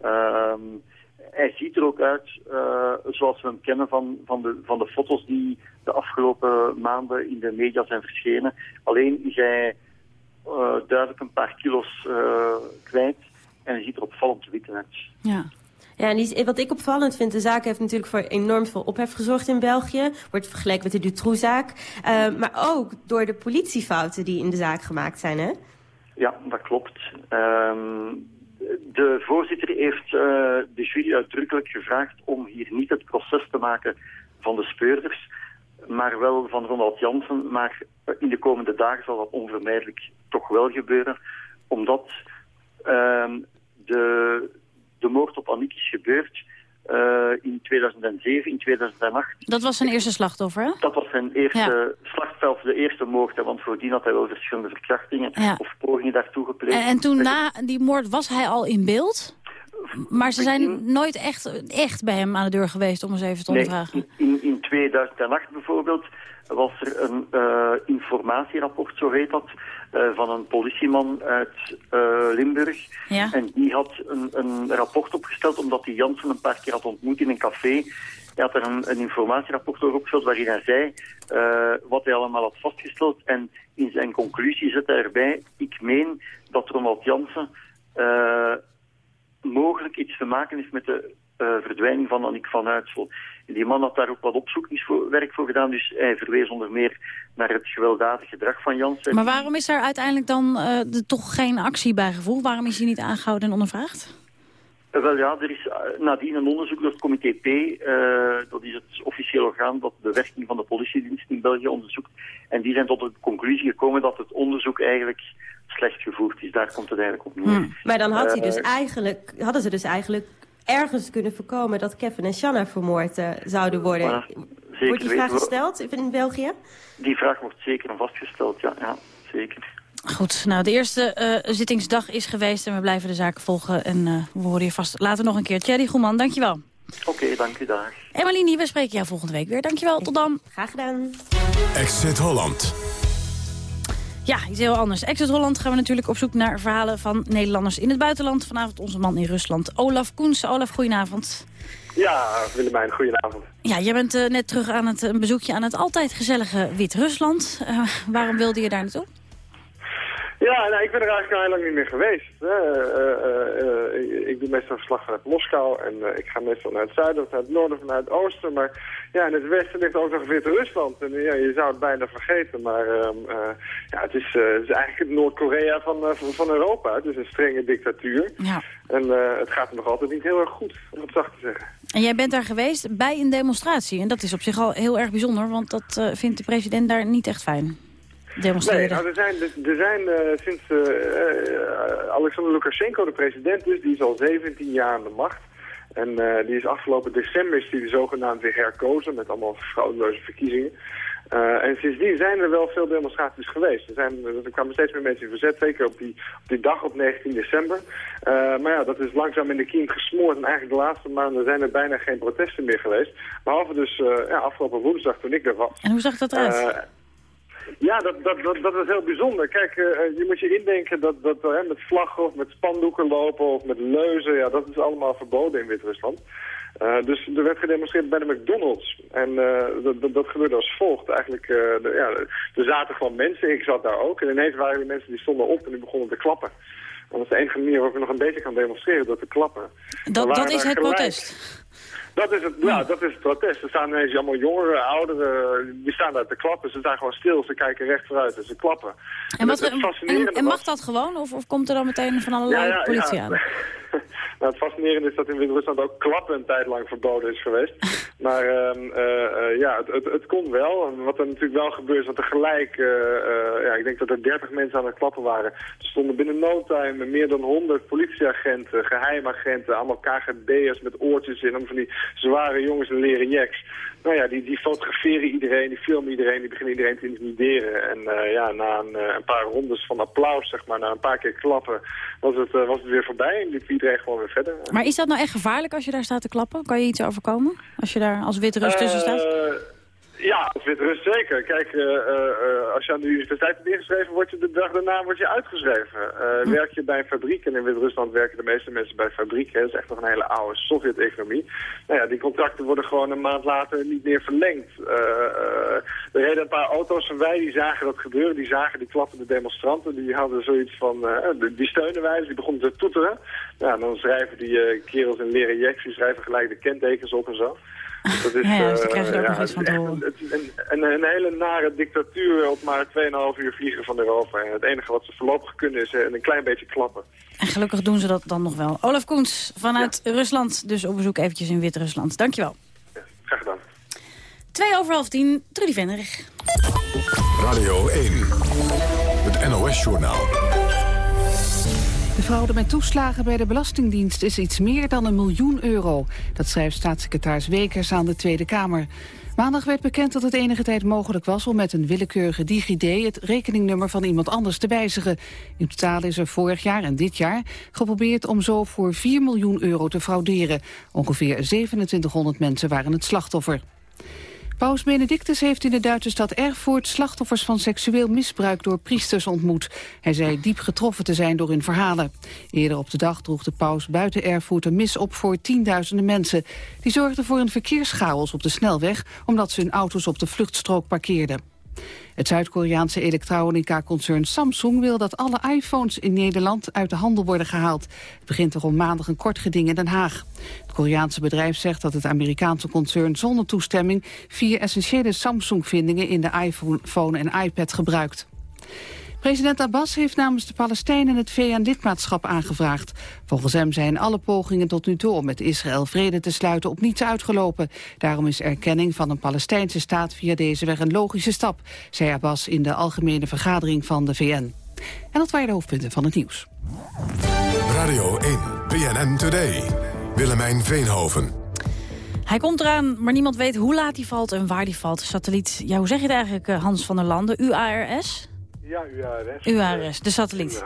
Speaker 32: Ehm, hij ziet er ook uit eh, zoals we hem kennen van, van, de, van de foto's die de afgelopen maanden in de media zijn verschenen. Alleen is hij eh, duidelijk een paar kilo's kwijt en hij ziet er opvallend wit uit.
Speaker 11: Ja.
Speaker 31: Ja, en wat ik opvallend vind, de zaak heeft natuurlijk voor enorm veel ophef gezorgd in België. Wordt vergeleken met de Dutroux-zaak. Eh, maar ook door de politiefouten die in de zaak gemaakt zijn, hè?
Speaker 32: Ja, dat klopt. Ehm, de voorzitter heeft eh, de jury uitdrukkelijk gevraagd om hier niet het proces te maken van de speurders, maar wel van Ronald Jansen. Maar in de komende dagen zal dat onvermijdelijk toch wel gebeuren, omdat ehm, de, de moord op Annick is gebeurd eh, in 2007, in 2008.
Speaker 11: Dat was zijn eerste slachtoffer, hè?
Speaker 32: Dat was zijn eerste slachtveld, de eerste moord. Hè, want voordien had hij wel verschillende verkrachtingen
Speaker 11: Ja.
Speaker 32: of pogingen daartoe gepleegd.
Speaker 11: En, en toen na die moord was hij al in beeld? Maar ze zijn nooit echt, echt bij hem aan de deur geweest om eens even te
Speaker 32: Nee,
Speaker 11: ondervragen.
Speaker 32: in, in 2008 bijvoorbeeld was er een eh, informatierapport, zo heet dat, eh, van een politieman uit eh, Limburg.
Speaker 11: Ja.
Speaker 32: En die had een, een rapport opgesteld omdat hij Jansen een paar keer had ontmoet in een café. Hij had er een, een informatierapport over opgesteld waarin hij zei wat hij allemaal had vastgesteld. En in zijn conclusie zet hij erbij, ik meen dat Ronald Jansen mogelijk iets te maken heeft met de eh, verdwijning van Annick van Uitsel. Die man had daar ook wat opzoekingswerk voor gedaan, dus hij verwees onder meer naar het gewelddadig gedrag van Jansen.
Speaker 11: Maar waarom is er uiteindelijk dan eh, toch geen actie bij gevoel? Waarom is hij niet aangehouden en ondervraagd?
Speaker 32: Wel ja, er is eh, nadien een onderzoek door het comité P, eh, dat is het officieel orgaan dat de werking van de politiedienst in België onderzoekt. En die zijn tot de conclusie gekomen dat het onderzoek eigenlijk slecht gevoerd is. Daar komt het eigenlijk op neer.
Speaker 31: Maar dan had hij dus
Speaker 32: Eh,
Speaker 31: eigenlijk, hadden ze dus eigenlijk ergens kunnen voorkomen dat Kevin en Shanna vermoord zouden worden.
Speaker 32: Maar
Speaker 31: Wordt die vraag gesteld in België?
Speaker 32: Die vraag wordt zeker en vastgesteld, ja, ja zeker.
Speaker 11: Goed, nou de eerste eh, zittingsdag is geweest en we blijven de zaken volgen. En eh, we horen je vast later nog een keer. Thierry Goeman, dankjewel.
Speaker 32: Oké, dank u, dag.
Speaker 11: Emmeline, we spreken jou volgende week weer. Dankjewel, tot dan.
Speaker 31: Graag gedaan.
Speaker 30: Exit Holland.
Speaker 11: Ja, iets heel anders. Exit Holland gaan we natuurlijk op zoek naar verhalen van Nederlanders in het buitenland. Vanavond onze man in Rusland, Olaf Koens. Olaf, goedenavond.
Speaker 33: Ja, Willemijn, goedenavond.
Speaker 11: Ja, jij bent eh, net terug aan het een bezoekje aan het altijd gezellige Wit-Rusland. Eh, waarom wilde je daar naartoe?
Speaker 33: Ja, nou, ik ben er eigenlijk al heel lang niet meer geweest. Eh, eh, eh, ik doe meestal verslag vanuit Moskou en ik ga meestal naar het zuiden of naar het noorden of naar het oosten. Maar ja, in het westen ligt ook nog Wit-Rusland. En ja, je zou het bijna vergeten, maar ehm, eh, ja, het, is, het is eigenlijk het Noord-Korea van, van, Europa. Het is een strenge dictatuur.
Speaker 11: Ja.
Speaker 33: En het gaat er nog altijd niet heel erg goed, om het zacht te zeggen.
Speaker 11: En jij bent daar geweest bij een demonstratie. En dat is op zich al heel erg bijzonder, want dat vindt de president daar niet echt fijn.
Speaker 33: Nee,
Speaker 11: Demonstreren.
Speaker 33: nou, er zijn, er zijn eh, sinds eh, eh, Alexander Lukashenko de president is, die is al 17 jaar aan de macht. En die is afgelopen december is die zogenaamd weer herkozen met allemaal fraudeloze verkiezingen. Eh, en sindsdien zijn er wel veel demonstraties geweest. Er, zijn, er kwamen steeds meer mensen in verzet, zeker op die, op die dag op 19 december. Maar ja, dat is langzaam in de kiem gesmoord. En eigenlijk de laatste maanden zijn er bijna geen protesten meer geweest. Behalve dus ja, afgelopen woensdag toen ik er was.
Speaker 11: En hoe zag dat eruit?
Speaker 33: Eh, ja, dat, dat, dat, dat is heel bijzonder. Kijk, eh, je moet je indenken dat, dat eh, met vlaggen of met spandoeken lopen of met leuzen, ja, dat is allemaal verboden in Wit-Rusland. Eh, dus er werd gedemonstreerd bij de McDonald's. En eh, dat, dat, dat gebeurde als volgt. Eigenlijk, eh, de, ja, er zaten gewoon mensen, ik zat daar ook. En ineens waren die mensen die stonden op en die begonnen te klappen. Want dat is de enige manier waarop je nog een beetje kan demonstreren, door te klappen.
Speaker 11: dat dat is het
Speaker 33: gelijk-
Speaker 11: protest.
Speaker 33: Dat is, het, ja, dat is het protest. Er staan ineens allemaal jongeren, ouderen, die staan daar te klappen. Ze staan gewoon stil, ze kijken recht vooruit en ze klappen.
Speaker 11: En, wat, en, mag dat gewoon? Of, of komt er dan meteen van allerlei politie aan?
Speaker 33: Nou, het fascinerende is dat in Wit-Rusland ook klappen een tijd lang verboden is geweest. Maar ehm, eh, eh, ja, het, het, het kon wel. En wat er natuurlijk wel gebeurt is dat er gelijk, eh, ja, ik denk dat er 30 mensen aan het klappen waren. Er stonden binnen no time meer dan 100 politieagenten, geheimagenten, allemaal KGB'ers met oortjes in, allemaal van die zware jongens in leren jacks. Nou ja, die, die fotograferen iedereen, die filmen iedereen, die beginnen iedereen te intimideren. En eh, ja, na een, eh, een paar rondes van applaus, zeg maar, na een paar keer klappen, was het, eh, was het weer voorbij en liep iedereen gewoon weer verder.
Speaker 11: Maar is dat nou echt gevaarlijk als je daar staat te klappen? Kan je iets overkomen? Als je daar als Wit-Rus tussen staat?
Speaker 33: Ja, als Wit-Rus zeker. Kijk, eh, eh, als je aan de universiteit bent ingeschreven, word je de dag daarna word je uitgeschreven. Eh, Werk je bij een fabriek, en in Wit-Rusland werken de meeste mensen bij fabrieken, dat is echt nog een hele oude Sovjet-economie. Nou ja, die contracten worden gewoon een maand later niet meer verlengd. Er reden een paar auto's van wij, die zagen dat gebeuren, die zagen die klappende demonstranten, die hadden zoiets van, die- steunen wij, dus die begonnen te toeteren. Ja, dan schrijven die kerels in leren jacks, die schrijven gelijk de kentekens op en zo. Dus dat is,
Speaker 11: Ja, ja, dus dan
Speaker 33: eh,
Speaker 11: krijg je er ook
Speaker 33: ja,
Speaker 11: nog iets van te horen.
Speaker 33: echt een, een, hele nare dictatuur op maar 2,5 uur vliegen van Europa. En het enige wat ze voorlopig kunnen is eh, een klein beetje klappen.
Speaker 11: En gelukkig doen ze dat dan nog wel. Olaf Koens vanuit Rusland, dus op bezoek eventjes in Wit-Rusland. Dankjewel.
Speaker 33: Graag gedaan.
Speaker 11: Twee over half tien, Trudy Venderich.
Speaker 30: Radio 1. Het NOS-journaal.
Speaker 1: De fraude met toeslagen bij de Belastingdienst is iets meer dan een miljoen euro. Dat schrijft staatssecretaris Wekers aan de Tweede Kamer. Maandag werd bekend dat het enige tijd mogelijk was om met een willekeurige DigiD het rekeningnummer van iemand anders te wijzigen. In totaal is er vorig jaar en dit jaar geprobeerd om zo voor 4 miljoen euro te frauderen. Ongeveer 2700 mensen waren het slachtoffer. Paus Benedictus heeft in de Duitse stad Erfurt slachtoffers van seksueel misbruik door priesters ontmoet. Hij zei diep getroffen te zijn door hun verhalen. Eerder op de dag droeg de paus buiten Erfurt een mis op voor tienduizenden mensen. Die zorgden voor een verkeerschaos op de snelweg omdat ze hun auto's op de vluchtstrook parkeerden. Het Zuid-Koreaanse elektronica-concern Samsung wil dat alle iPhones in Nederland uit de handel worden gehaald. Het begint er om maandag een kort geding in Den Haag. Het Koreaanse bedrijf zegt dat het Amerikaanse concern zonder toestemming vier essentiële Samsung-vindingen in de iPhone en iPad gebruikt. President Abbas heeft namens de Palestijnen het VN-lidmaatschap aangevraagd. Volgens hem zijn alle pogingen tot nu toe om met Israël vrede te sluiten op niets uitgelopen. Daarom is erkenning van een Palestijnse staat via deze weg een logische stap, zei Abbas in de algemene vergadering van de VN. En dat waren de hoofdpunten van het nieuws.
Speaker 30: Radio 1. BNN Today. Willemijn Veenhoven.
Speaker 11: Hij komt eraan, maar niemand weet hoe laat hij valt en waar hij valt. Satelliet, ja, hoe zeg je het eigenlijk, eh, Hans van der Landen? UARS?
Speaker 34: Ja, UARS.
Speaker 11: UARS, de satelliet.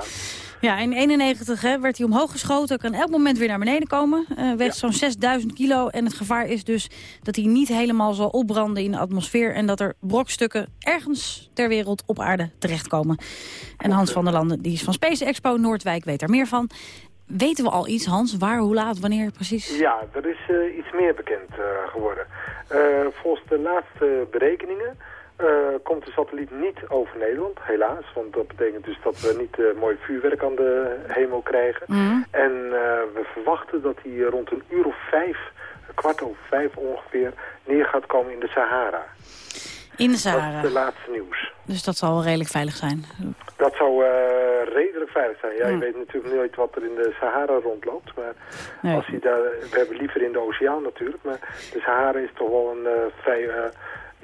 Speaker 11: Ja, in 91 hè, werd hij omhoog geschoten, kan elk moment weer naar beneden komen. Eh weegt zo'n 6000 kilo en het gevaar is dus dat hij niet helemaal zal opbranden in de atmosfeer... en dat er brokstukken ergens ter wereld op aarde terechtkomen. En Hans van der Landen, die is van Space Expo Noordwijk, weet daar meer van. Weten we al iets, Hans? Waar, hoe laat, wanneer precies?
Speaker 34: Ja, er is eh, iets meer bekend eh, geworden. Volgens de laatste berekeningen eh, komt de satelliet niet over Nederland, helaas. Want dat betekent dus dat we niet eh, mooi vuurwerk aan de hemel krijgen.
Speaker 11: Mhm.
Speaker 34: En eh, we verwachten dat hij rond een uur of vijf, kwart over vijf ongeveer, neer gaat komen in de Sahara.
Speaker 11: In de
Speaker 34: Dat
Speaker 11: Sahara.
Speaker 34: is de laatste nieuws.
Speaker 11: Dus dat zal wel redelijk veilig zijn.
Speaker 34: Dat zou redelijk veilig zijn. Ja, je
Speaker 11: Ja.
Speaker 34: weet natuurlijk nooit wat er in de Sahara rondloopt. Maar
Speaker 11: Nee.
Speaker 34: als je daar, we hebben liever in de oceaan natuurlijk. Maar de Sahara is toch wel een vrij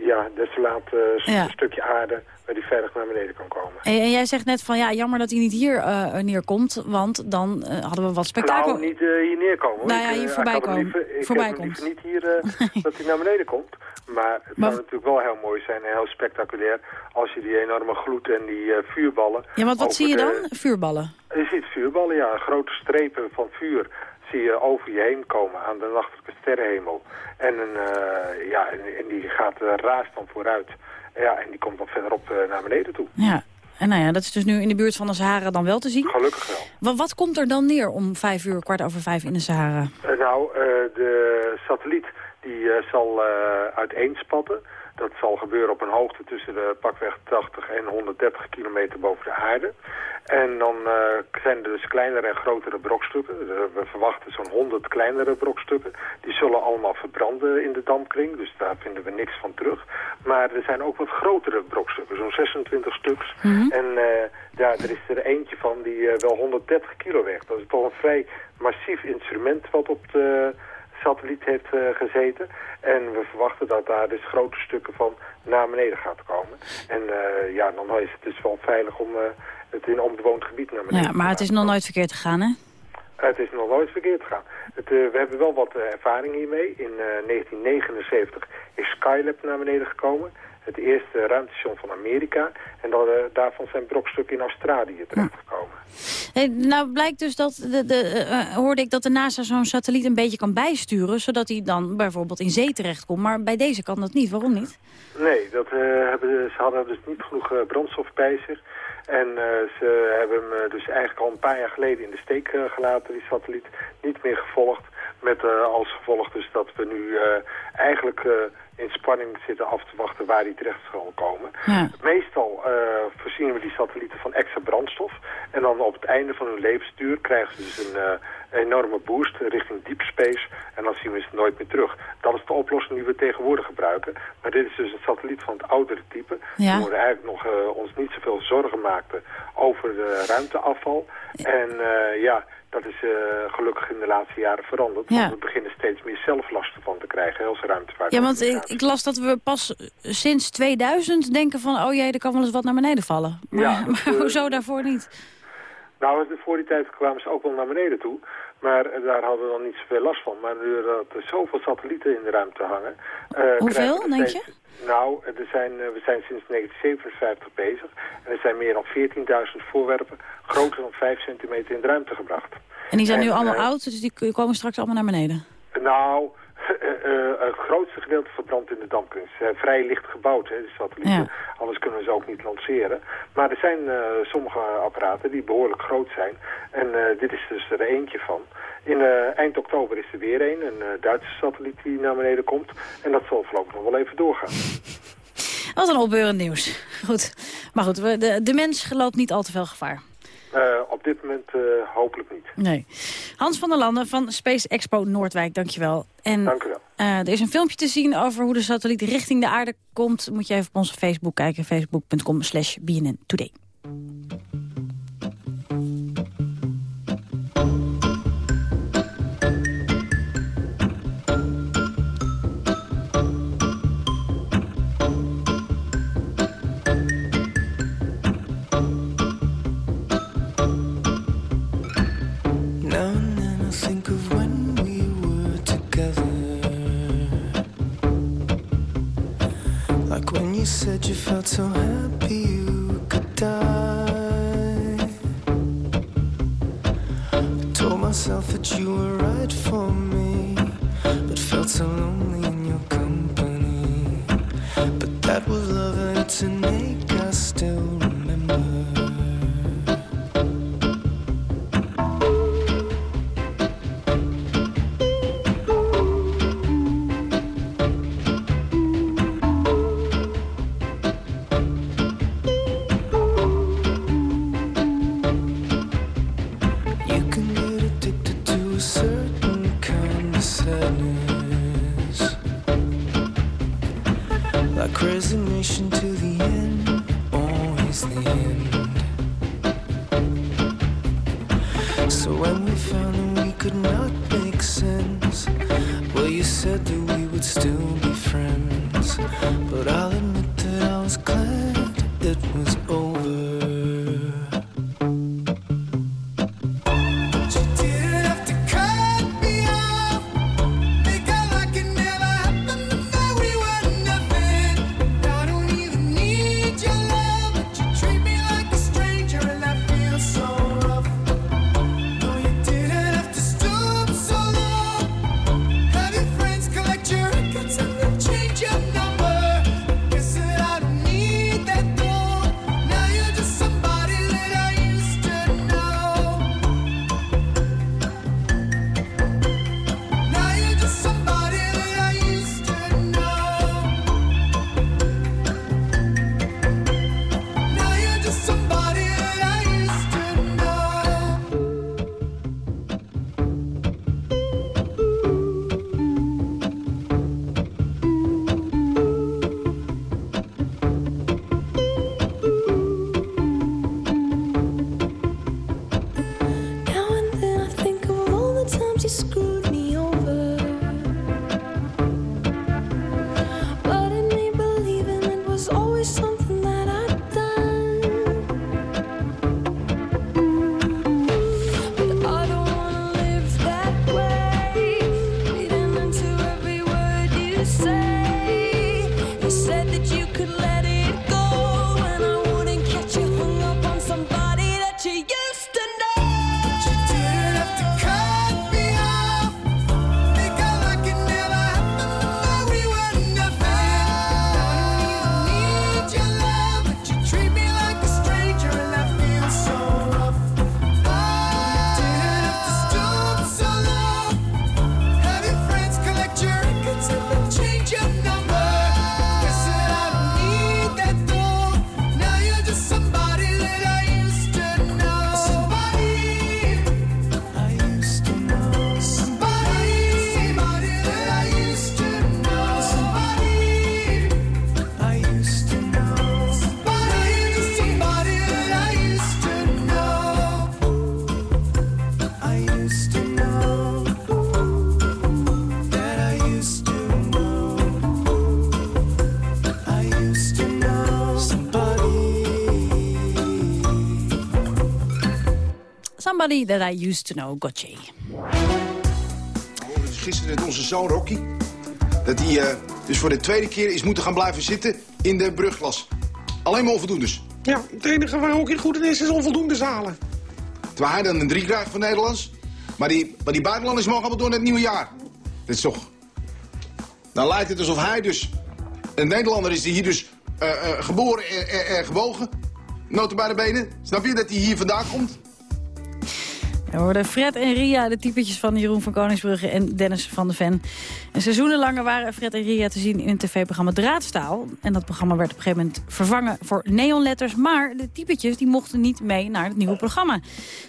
Speaker 34: ja, desolaat eh, st-
Speaker 11: Ja.
Speaker 34: stukje aarde waar die veilig naar beneden kan komen.
Speaker 11: En, en jij zegt net van ja, jammer dat hij niet hier eh, neerkomt, want dan eh, hadden we wat spektakel.
Speaker 34: Nou, niet eh, hier neerkomen.
Speaker 11: Nou ja,
Speaker 34: eh,
Speaker 11: hier voorbij komen.
Speaker 34: liever- Ik
Speaker 11: Voorbij komt.
Speaker 34: liever niet hier eh, dat hij naar beneden komt. Maar het
Speaker 11: Maar-
Speaker 34: zou natuurlijk wel heel mooi zijn en heel spectaculair als je die enorme gloed en die eh, vuurballen...
Speaker 11: Ja, want wat zie je
Speaker 34: de-
Speaker 11: dan? Vuurballen.
Speaker 34: Je ziet vuurballen, ja. Grote strepen van vuur zie je over je heen komen aan de nachtelijke sterrenhemel. En, een, eh, ja, en, en die gaat uh, raast dan vooruit. Ja, en die komt dan verderop eh, naar beneden toe.
Speaker 11: Ja. En nou ja, dat is dus nu in de buurt van de Sahara dan wel te zien.
Speaker 34: Gelukkig wel.
Speaker 11: Wat, wat komt er dan neer om vijf uur, kwart over vijf in de Sahara?
Speaker 34: Eh, nou, eh, de satelliet die eh, zal eh uiteenspatten. Dat zal gebeuren op een hoogte tussen de pakweg 80 en 130 kilometer boven de aarde. En dan eh, zijn er dus kleinere en grotere brokstukken. Eh, we verwachten zo'n 100 kleinere brokstukken. Die zullen allemaal verbranden in de dampkring, dus daar vinden we niks van terug. Maar er zijn ook wat grotere brokstukken, zo'n 26 stuks. En eh, ja, er is er eentje van die wel 130 kilo weegt. Dat is toch een vrij massief instrument wat op de satelliet heeft eh, gezeten. En we verwachten dat daar dus grote stukken van naar beneden gaat komen. En eh, ja, dan is het dus wel veilig om eh, het in onbewoond gebied naar beneden
Speaker 11: Ja, maar het is nog nooit verkeerd gegaan, hè?
Speaker 34: het is nog nooit verkeerd gegaan. Het, we hebben wel wat ervaring hiermee. In eh, 1979 is Skylab naar beneden gekomen. Het eerste ruimtestation van Amerika. En dan, eh, daarvan zijn brokstukken in Australië terechtgekomen.
Speaker 11: Hey, nou blijkt dus dat, de, de, eh, hoorde ik dat de NASA zo'n satelliet een beetje kan bijsturen... zodat hij dan bijvoorbeeld in zee terechtkomt. Maar bij deze kan dat niet. Waarom niet?
Speaker 34: Nee, dat, eh, hebben, ze hadden dus niet genoeg brandstof bij zich. En ze hebben hem dus eigenlijk al een paar jaar geleden in de steek gelaten, die satelliet. Niet meer gevolgd. Met als gevolg dus dat we nu eigenlijk in spanning zitten af te wachten waar die terecht zal komen. Meestal eh, voorzien we die satellieten van extra brandstof. En dan op het einde van hun levensduur krijgen ze dus een eh, enorme boost richting deep space. En dan zien we ze nooit meer terug. Dat is de oplossing die we tegenwoordig gebruiken. Maar dit is dus een satelliet van het oudere type.
Speaker 11: Ja.
Speaker 34: We eigenlijk nog eh, ons niet zoveel zorgen maken over de ruimteafval. En ja, dat is eh, gelukkig in de laatste jaren veranderd.
Speaker 11: Ja.
Speaker 34: Want we beginnen steeds meer zelf last ervan te krijgen als ruimtevaart.
Speaker 11: Ja, want ik, ik las dat we pas sinds 2000 denken van... oh jee, er kan wel eens wat naar beneden vallen. Maar,
Speaker 34: Ja, dat,
Speaker 11: maar
Speaker 34: eh,
Speaker 11: hoezo daarvoor niet?
Speaker 34: Nou, voor die tijd kwamen ze ook wel naar beneden toe. Maar eh, daar hadden we dan niet zoveel last van. Maar nu dat er zoveel satellieten in de ruimte hangen... eh,
Speaker 11: Hoeveel, denk
Speaker 34: steeds- Nou, er zijn, eh, we zijn sinds 1957 bezig. En er zijn meer dan 14.000 voorwerpen groter dan 5 centimeter in de ruimte gebracht.
Speaker 11: En die zijn nu allemaal
Speaker 34: eh,
Speaker 11: oud, dus die komen straks allemaal naar beneden.
Speaker 34: Nou, het grootste gedeelte verbrandt in de zijn vrij licht gebouwd, hè, de satellieten. Anders kunnen we ze ook niet lanceren. Maar er zijn eh, sommige apparaten die behoorlijk groot zijn. En eh, dit is dus er eentje van. In eh, eind oktober is er weer een, een eh, Duitse satelliet die naar beneden komt. En dat zal voorlopig nog wel even doorgaan.
Speaker 11: Wat een opbeurend nieuws. Goed. Maar goed, we- de, de mens loopt niet al te veel gevaar.
Speaker 34: Eh, op dit moment eh, hopelijk niet.
Speaker 11: Nee. Hans van der Landen van Space Expo Noordwijk, dankjewel. En,
Speaker 34: Dank u wel.
Speaker 11: eh, er is een filmpje te zien over hoe de satelliet richting de aarde komt. Moet je even op onze Facebook kijken, facebook.com slash BNN Today.
Speaker 35: Felt so sadness. Like resignation to the end, always the end.
Speaker 11: Somebody That I Used To Know, Gotye.
Speaker 36: Dus gisteren net onze zoon Rocky. Dat hij eh, dus voor de tweede keer is moeten gaan blijven zitten in de brugklas. Alleen maar onvoldoendes.
Speaker 35: Ja, het enige waar Rocky goed in is, is onvoldoende zalen.
Speaker 36: Terwijl hij dan een drie krijgt van Nederlands. Maar die, maar die buitenlanders mogen allemaal door naar het nieuwe jaar. Dat is toch... Dan lijkt het alsof hij dus een Nederlander is die hier dus eh, eh, geboren en uh, uh, gebogen. Noten bij de benen. Snap je dat hij hier vandaan komt?
Speaker 11: We hoorden Fred en Ria, de typetjes van Jeroen van Koningsbrugge en Dennis van de Ven. En seizoenenlang waren Fred en Ria te zien in het tv-programma Draadstaal. En dat programma werd op een gegeven moment vervangen voor neonletters. Maar de typetjes die mochten niet mee naar het nieuwe programma.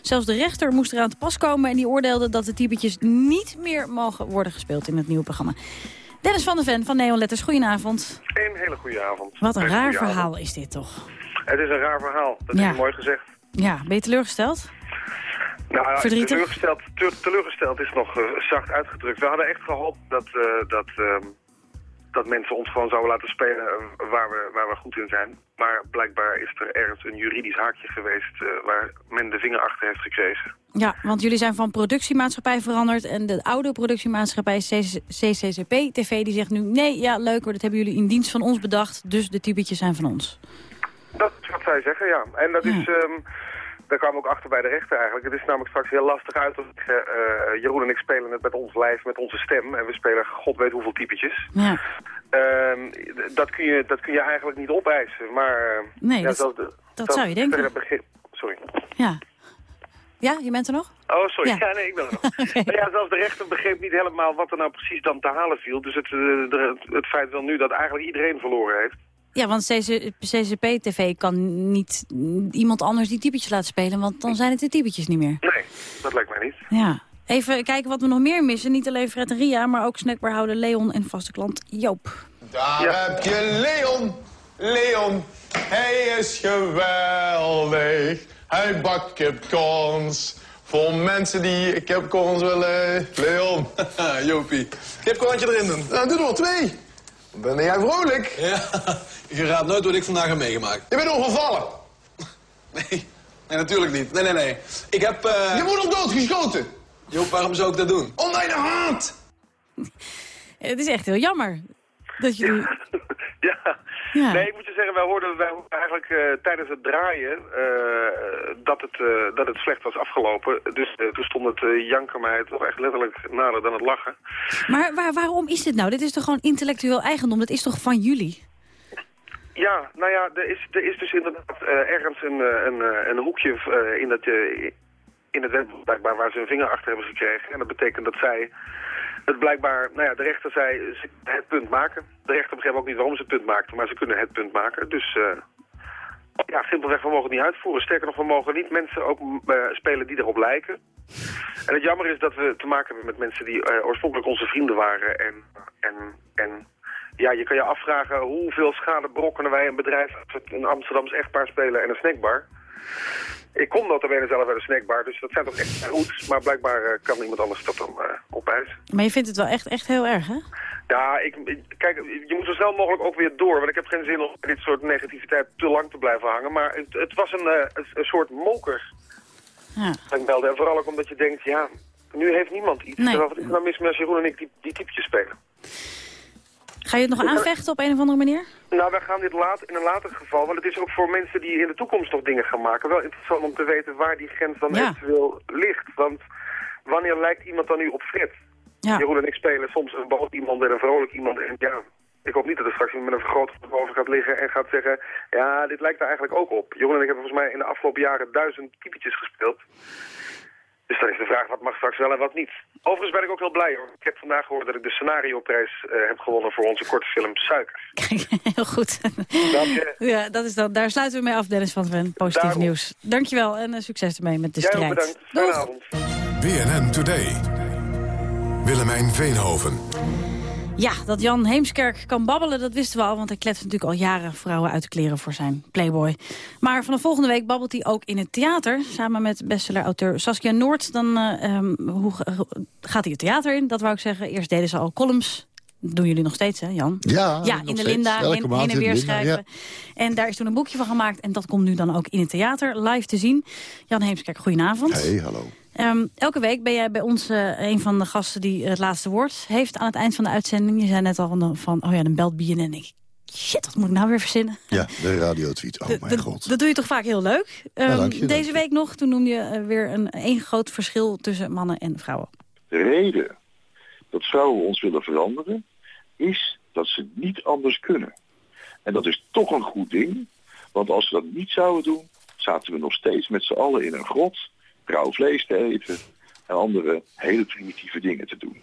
Speaker 11: Zelfs de rechter moest eraan te pas komen en die oordeelde dat de typetjes niet meer mogen worden gespeeld in het nieuwe programma. Dennis van de Ven van Neonletters, goedenavond.
Speaker 33: Een hele goede avond.
Speaker 11: Wat een
Speaker 33: Een
Speaker 11: raar verhaal
Speaker 33: avond.
Speaker 11: is dit toch?
Speaker 33: Het is een raar verhaal, dat
Speaker 11: Ja.
Speaker 33: is mooi gezegd.
Speaker 11: Ja, ben je teleurgesteld?
Speaker 33: Nou,
Speaker 11: Verdrietig?
Speaker 33: teleurgesteld, te- teleurgesteld is nog eh, zacht uitgedrukt. We hadden echt gehoopt dat, eh, dat, ehm, dat mensen ons gewoon zouden laten spelen eh, waar, we, waar we goed in zijn. Maar blijkbaar is er ergens een juridisch haakje geweest waar men de vinger achter heeft gekregen.
Speaker 11: Ja, want jullie zijn van productiemaatschappij veranderd... en de oude productiemaatschappij CC CCCP TV die zegt nu... nee, ja, leuk hoor, dat hebben jullie in dienst van ons bedacht... dus de typetjes zijn van ons.
Speaker 33: Dat is wat zij zeggen, ja. En dat is... ehm, daar kwamen we ook achter bij de rechter eigenlijk. Het is namelijk straks heel lastig uit te leggen. Eh, Jeroen en ik spelen het met ons lijf, met onze stem. En we spelen god weet hoeveel typetjes.
Speaker 11: Ja.
Speaker 33: Ehm, dat, kun je, dat kun je eigenlijk niet opeisen. Maar eh,
Speaker 11: Nee,
Speaker 33: ja,
Speaker 11: dat- dat zou je denken.
Speaker 33: Sorry.
Speaker 11: Ja. Ja, je bent er nog?
Speaker 33: Oh, sorry.
Speaker 11: Ja.
Speaker 33: Ja, nee, ik ben er nog. Maar ja, zelfs de rechter begreep niet helemaal wat er nou precies dan te halen viel. Dus het, eh, het feit wel nu dat eigenlijk iedereen verloren heeft.
Speaker 11: Ja, want CCP TV kan niet iemand anders die typetjes laten spelen... want dan zijn het de typetjes niet meer.
Speaker 33: Nee, dat lijkt mij niet.
Speaker 11: Ja. Even kijken wat we nog meer missen. Niet alleen Fred en Ria, maar ook snackbarhouder Leon en vaste klant Joop.
Speaker 37: Daar heb je Leon. Leon, hij is geweldig. Hij bakt kipcorns. Voor mensen die kipcorns willen. Leon. Jopie. Kipcorntje erin doen. Nou, doe er wel twee. Ben jij vrolijk. Ja, je raadt nooit wat ik vandaag heb meegemaakt. Je bent overvallen. Nee, nee, natuurlijk niet. Nee, nee, nee. Ik heb... eh, Je moeder doodgeschoten. Joop, waarom zou ik dat doen? Omdat je haat.
Speaker 11: Het is echt heel jammer. Dat jullie...
Speaker 33: Ja.
Speaker 11: Ja.
Speaker 33: Nee, ik moet je zeggen, wij hoorden, wij hoorden eigenlijk eh, tijdens het draaien eh, dat, het, eh, dat het slecht was afgelopen. Dus toen stond het janken mij toch echt letterlijk nader dan het lachen.
Speaker 11: Maar waar, waarom is dit nou? Dit is toch gewoon intellectueel eigendom? Dat is toch van jullie?
Speaker 33: Ja, nou ja, er is, er is dus inderdaad ergens een, een, een hoekje in, het, eh, in het web blijkbaar waar ze een vinger achter hebben gekregen. En dat betekent dat zij het blijkbaar, nou ja, de rechter zei ze het punt maken. De rechter begreep ook niet waarom ze het punt maakten, maar ze kunnen het punt maken. Dus eh, ja, simpelweg, we mogen het niet uitvoeren. Sterker nog, we mogen niet mensen ook eh, spelen die erop lijken. En het jammer is dat we te maken hebben met mensen die eh, oorspronkelijk onze vrienden waren. En, en, en ja, je kan je afvragen hoeveel schade berokkenen wij een bedrijf een Amsterdams echtpaar spelen en een snackbar. Ik kom notabene zelf uit een snackbar, dus dat zijn toch echt roots. Maar blijkbaar eh, kan iemand anders dat dan uh, opeisen.
Speaker 11: Maar je vindt het wel echt, echt heel erg, hè?
Speaker 33: Ja, ik, kijk, je moet zo snel mogelijk ook weer door. Want ik heb geen zin om bij dit soort negativiteit te lang te blijven hangen. Maar het, het was een, eh, een, een soort moker.
Speaker 11: Ja.
Speaker 33: dat ik belde. En vooral ook omdat je denkt, ja, nu heeft niemand iets.
Speaker 11: Nee.
Speaker 33: Terwijl, wat is nou mis met als Jeroen en ik die, die typetjes spelen?
Speaker 11: Ga je het nog aanvechten op een of andere manier?
Speaker 33: Nou, wij gaan dit laat, in een later geval, want het is ook voor mensen die in de toekomst nog dingen gaan maken, wel interessant om te weten waar die grens dan
Speaker 11: Ja.
Speaker 33: eventueel ligt. Want wanneer lijkt iemand dan nu op Fred?
Speaker 11: Ja.
Speaker 33: Jeroen en ik spelen soms een boos iemand en een vrolijk iemand. En ja, ik hoop niet dat er straks iemand met een vergrootglas boven gaat liggen en gaat zeggen, ja, dit lijkt er eigenlijk ook op. Jeroen en ik hebben volgens mij in de afgelopen jaren duizend typetjes gespeeld. Dus dan is de vraag, wat mag straks wel en wat niet. Overigens ben ik ook heel blij hoor. Ik heb vandaag gehoord dat ik de scenarioprijs eh, heb gewonnen voor onze korte film Suiker.
Speaker 11: Heel goed. Ja, dat is dan, daar sluiten we mee af, Dennis van Ven. Positief
Speaker 33: Daarom.
Speaker 11: nieuws. Dankjewel en eh, succes ermee met de
Speaker 33: Jij ook
Speaker 11: strijd.
Speaker 33: bedankt. Fijne avond.
Speaker 30: BNN Today. Willemijn Veenhoven.
Speaker 11: Ja, dat Jan Heemskerk kan babbelen, dat wisten we al... want hij kletst natuurlijk al jaren vrouwen uit de kleren voor zijn Playboy. Maar vanaf volgende week babbelt hij ook in het theater... samen met bestseller-auteur Saskia Noord. Dan eh, ehm, hoe, ga- gaat hij het theater in, dat wou ik zeggen. Eerst deden ze al columns doen jullie nog steeds, hè Jan?
Speaker 38: Ja,
Speaker 11: ja in de. Linda,
Speaker 38: Elke
Speaker 11: heen, en
Speaker 38: in
Speaker 11: weer schrijven. En daar is toen een boekje van gemaakt. En dat komt nu dan ook in het theater live te zien. Jan Heemskerk, goedenavond.
Speaker 38: Hey, hallo.
Speaker 11: Ehm, elke week ben jij bij ons eh, een van de gasten die het laatste woord heeft aan het eind van de uitzending. Je zei net al van, oh ja, dan belt BNN. En ik, shit, wat moet ik nou weer verzinnen?
Speaker 38: Ja, de radiotweet. Oh mijn
Speaker 11: dat,
Speaker 38: god.
Speaker 11: dat doe je toch vaak heel leuk? Ehm,
Speaker 38: je,
Speaker 11: deze week nog, toen noemde je eh, weer een één groot verschil tussen mannen en vrouwen.
Speaker 39: De reden dat vrouwen ons willen veranderen is dat ze niet anders kunnen. En dat is toch een goed ding, want als we dat niet zouden doen, zaten we nog steeds met z'n allen in een grot, rauw vlees te eten en andere hele primitieve dingen te doen.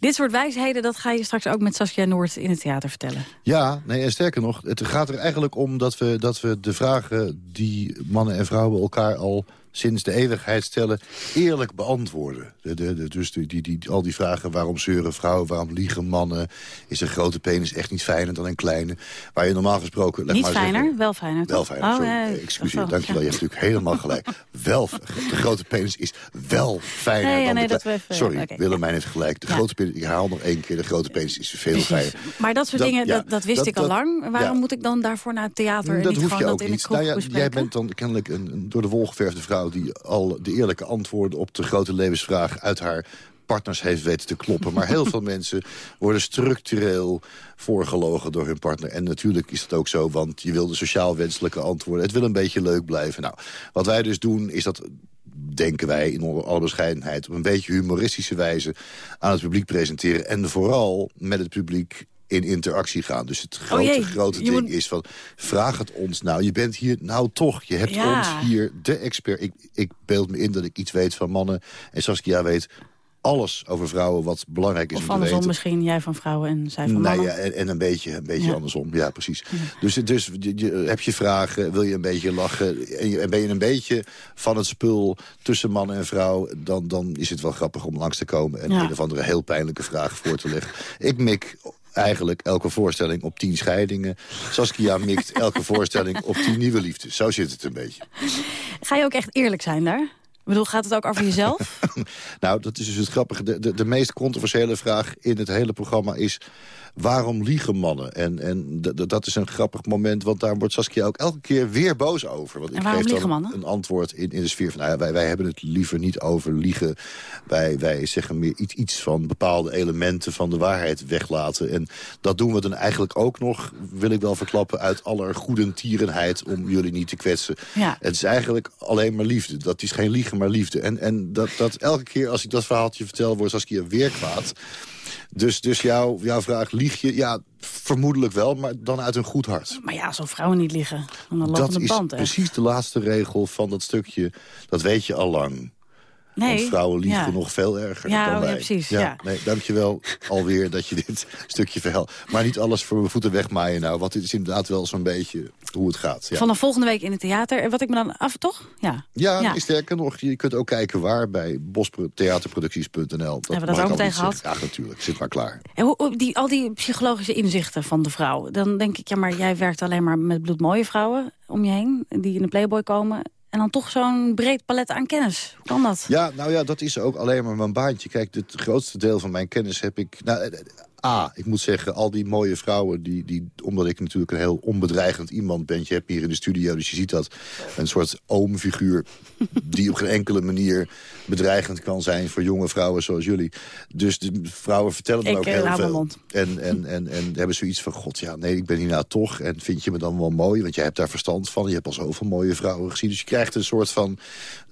Speaker 11: Dit soort wijsheden, dat ga je straks ook met Saskia Noord in het theater vertellen.
Speaker 38: Ja, nee, en sterker nog, het gaat er eigenlijk om dat we, dat we de vragen die mannen en vrouwen elkaar al sinds de eeuwigheid stellen, eerlijk beantwoorden. De, de, de, dus die, die, al die vragen, waarom zeuren vrouwen, waarom liegen mannen... is een grote penis echt niet fijner dan een kleine? Waar je normaal gesproken...
Speaker 11: Niet
Speaker 38: maar
Speaker 11: fijner,
Speaker 38: zeggen-
Speaker 11: wel fijner.
Speaker 38: Wel fijner,
Speaker 11: Oh,
Speaker 38: sorry. Eh, Excuseer, dankjewel. Je
Speaker 11: ja.
Speaker 38: hebt natuurlijk helemaal gelijk. Wel, de grote penis is wel fijner
Speaker 11: Nee,
Speaker 38: dan
Speaker 11: nee,
Speaker 38: de kleine. Sorry,
Speaker 11: oké,
Speaker 38: Willemijn heeft gelijk. De
Speaker 11: Ja.
Speaker 38: grote penis, ik herhaal nog één keer, de grote penis is veel fijner.
Speaker 11: Maar dat soort
Speaker 38: Dat-
Speaker 11: dingen,
Speaker 38: ja,
Speaker 11: dat, dat wist
Speaker 38: dat-
Speaker 11: ik al lang. Waarom moet ik dan daarvoor naar het theater en
Speaker 38: dat
Speaker 11: niet
Speaker 38: hoef je
Speaker 11: gewoon
Speaker 38: ook
Speaker 11: dat in
Speaker 38: niet.
Speaker 11: kroeg
Speaker 38: Nou jij bent dan kennelijk een, een door de wol geverfde vrouw... die al de eerlijke antwoorden op de grote levensvraag... uit haar partners heeft weten te kloppen. Maar heel veel mensen worden structureel voorgelogen door hun partner. En natuurlijk is dat ook zo, want je wil de sociaal wenselijke antwoorden. Het wil een beetje leuk blijven. Nou, wat wij dus doen, is dat denken wij in alle bescheidenheid... op een beetje humoristische wijze aan het publiek presenteren. En vooral met het publiek in interactie gaan. Dus het grote,
Speaker 11: jee,
Speaker 38: grote
Speaker 11: je
Speaker 38: ding
Speaker 11: moet-
Speaker 38: is van... vraag het ons nou. Je bent hier nou toch. Je hebt
Speaker 11: Ja.
Speaker 38: ons hier de expert. Ik, ik beeld me in dat ik iets weet van mannen. En Saskia weet alles over vrouwen wat belangrijk is
Speaker 11: Of
Speaker 38: om te
Speaker 11: andersom misschien, jij van vrouwen en zij van
Speaker 38: Nou
Speaker 11: mannen.
Speaker 38: ja, en, en een beetje, een beetje
Speaker 11: Ja.
Speaker 38: andersom. Ja, precies. Dus, dus je, je- heb je vragen, wil je een beetje lachen... en, je, en ben je een beetje van het spul tussen man en vrouw... dan, dan is het wel grappig om langs te komen... en
Speaker 11: Ja.
Speaker 38: een of andere heel pijnlijke vraag voor te leggen. Ik mik eigenlijk elke voorstelling op tien scheidingen. Saskia mikt elke voorstelling op tien nieuwe liefdes. Zo zit het een beetje.
Speaker 11: Ga je ook echt eerlijk zijn daar? Ik bedoel, gaat het ook over jezelf?
Speaker 38: Nou, dat is dus het grappige. De, de, de meest controversiële vraag in het hele programma is... waarom liegen mannen? En, en dat is een grappig moment, want daar wordt Saskia ook elke keer weer boos over. Want
Speaker 11: En
Speaker 38: ik
Speaker 11: waarom
Speaker 38: geef
Speaker 11: liegen
Speaker 38: dan
Speaker 11: mannen?
Speaker 38: een antwoord in, in de sfeer van... Nou ja, wij, wij hebben het liever niet over liegen. Wij, wij zeggen meer iets, iets van bepaalde elementen van de waarheid weglaten. En dat doen we dan eigenlijk ook nog, wil ik wel verklappen... uit allergoedentierenheid om jullie niet te kwetsen.
Speaker 11: Ja.
Speaker 38: Het is eigenlijk alleen maar liefde. Dat is geen liegen, maar liefde. En, en dat, dat elke keer als ik dat verhaaltje vertel, wordt Saskia weer kwaad. Dus, dus jouw, jouw vraag, lieg je? Ja, vermoedelijk wel, maar dan uit een goed hart.
Speaker 11: Maar ja, zo vrouwen niet liggen. Aan de
Speaker 38: Dat is
Speaker 11: band, hè.
Speaker 38: precies de laatste regel van dat stukje. Dat weet je al lang.
Speaker 11: Nee,
Speaker 38: Want vrouwen liegen
Speaker 11: ja.
Speaker 38: nog veel erger
Speaker 11: Ja,
Speaker 38: dan
Speaker 11: oh ja,
Speaker 38: wij.
Speaker 11: precies, ja.
Speaker 38: Nee, dankjewel alweer dat je dit stukje verhaal... Maar niet alles voor mijn voeten wegmaaien nou. Want dit is inderdaad wel zo'n beetje hoe het gaat. Ja.
Speaker 11: Vanaf volgende week in het theater. En wat ik me dan af, toch? Ja.
Speaker 38: Ja,
Speaker 11: Ja.
Speaker 38: sterker nog, je kunt ook kijken waar bij bostheaterproducties.nl. Dat
Speaker 11: we dat ook meteen gehad?
Speaker 38: Ja, natuurlijk. Zit maar klaar.
Speaker 11: En hoe- die, al die psychologische inzichten van de vrouw. Dan denk ik, ja, maar jij werkt alleen maar met bloedmooie vrouwen om je heen. Die in de Playboy komen. En dan toch zo'n breed palet aan kennis. Hoe kan dat?
Speaker 38: Ja, nou ja, dat is ook alleen maar mijn baantje. Kijk, het grootste deel van mijn kennis heb ik... Nou, A, ik moet zeggen, al die mooie vrouwen... Die, die, omdat ik natuurlijk een heel onbedreigend iemand ben... je hebt hier in de studio, dus je ziet dat... een soort oomfiguur die op geen enkele manier bedreigend kan zijn... voor jonge vrouwen zoals jullie. Dus de vrouwen vertellen dan ook heel veel. En, en, en, en hebben zoiets van, god ja, nee, ik ben hier nou toch. En vind je me dan wel mooi? Want jij hebt daar verstand van. Je hebt al zoveel mooie vrouwen gezien. Dus je krijgt een soort van,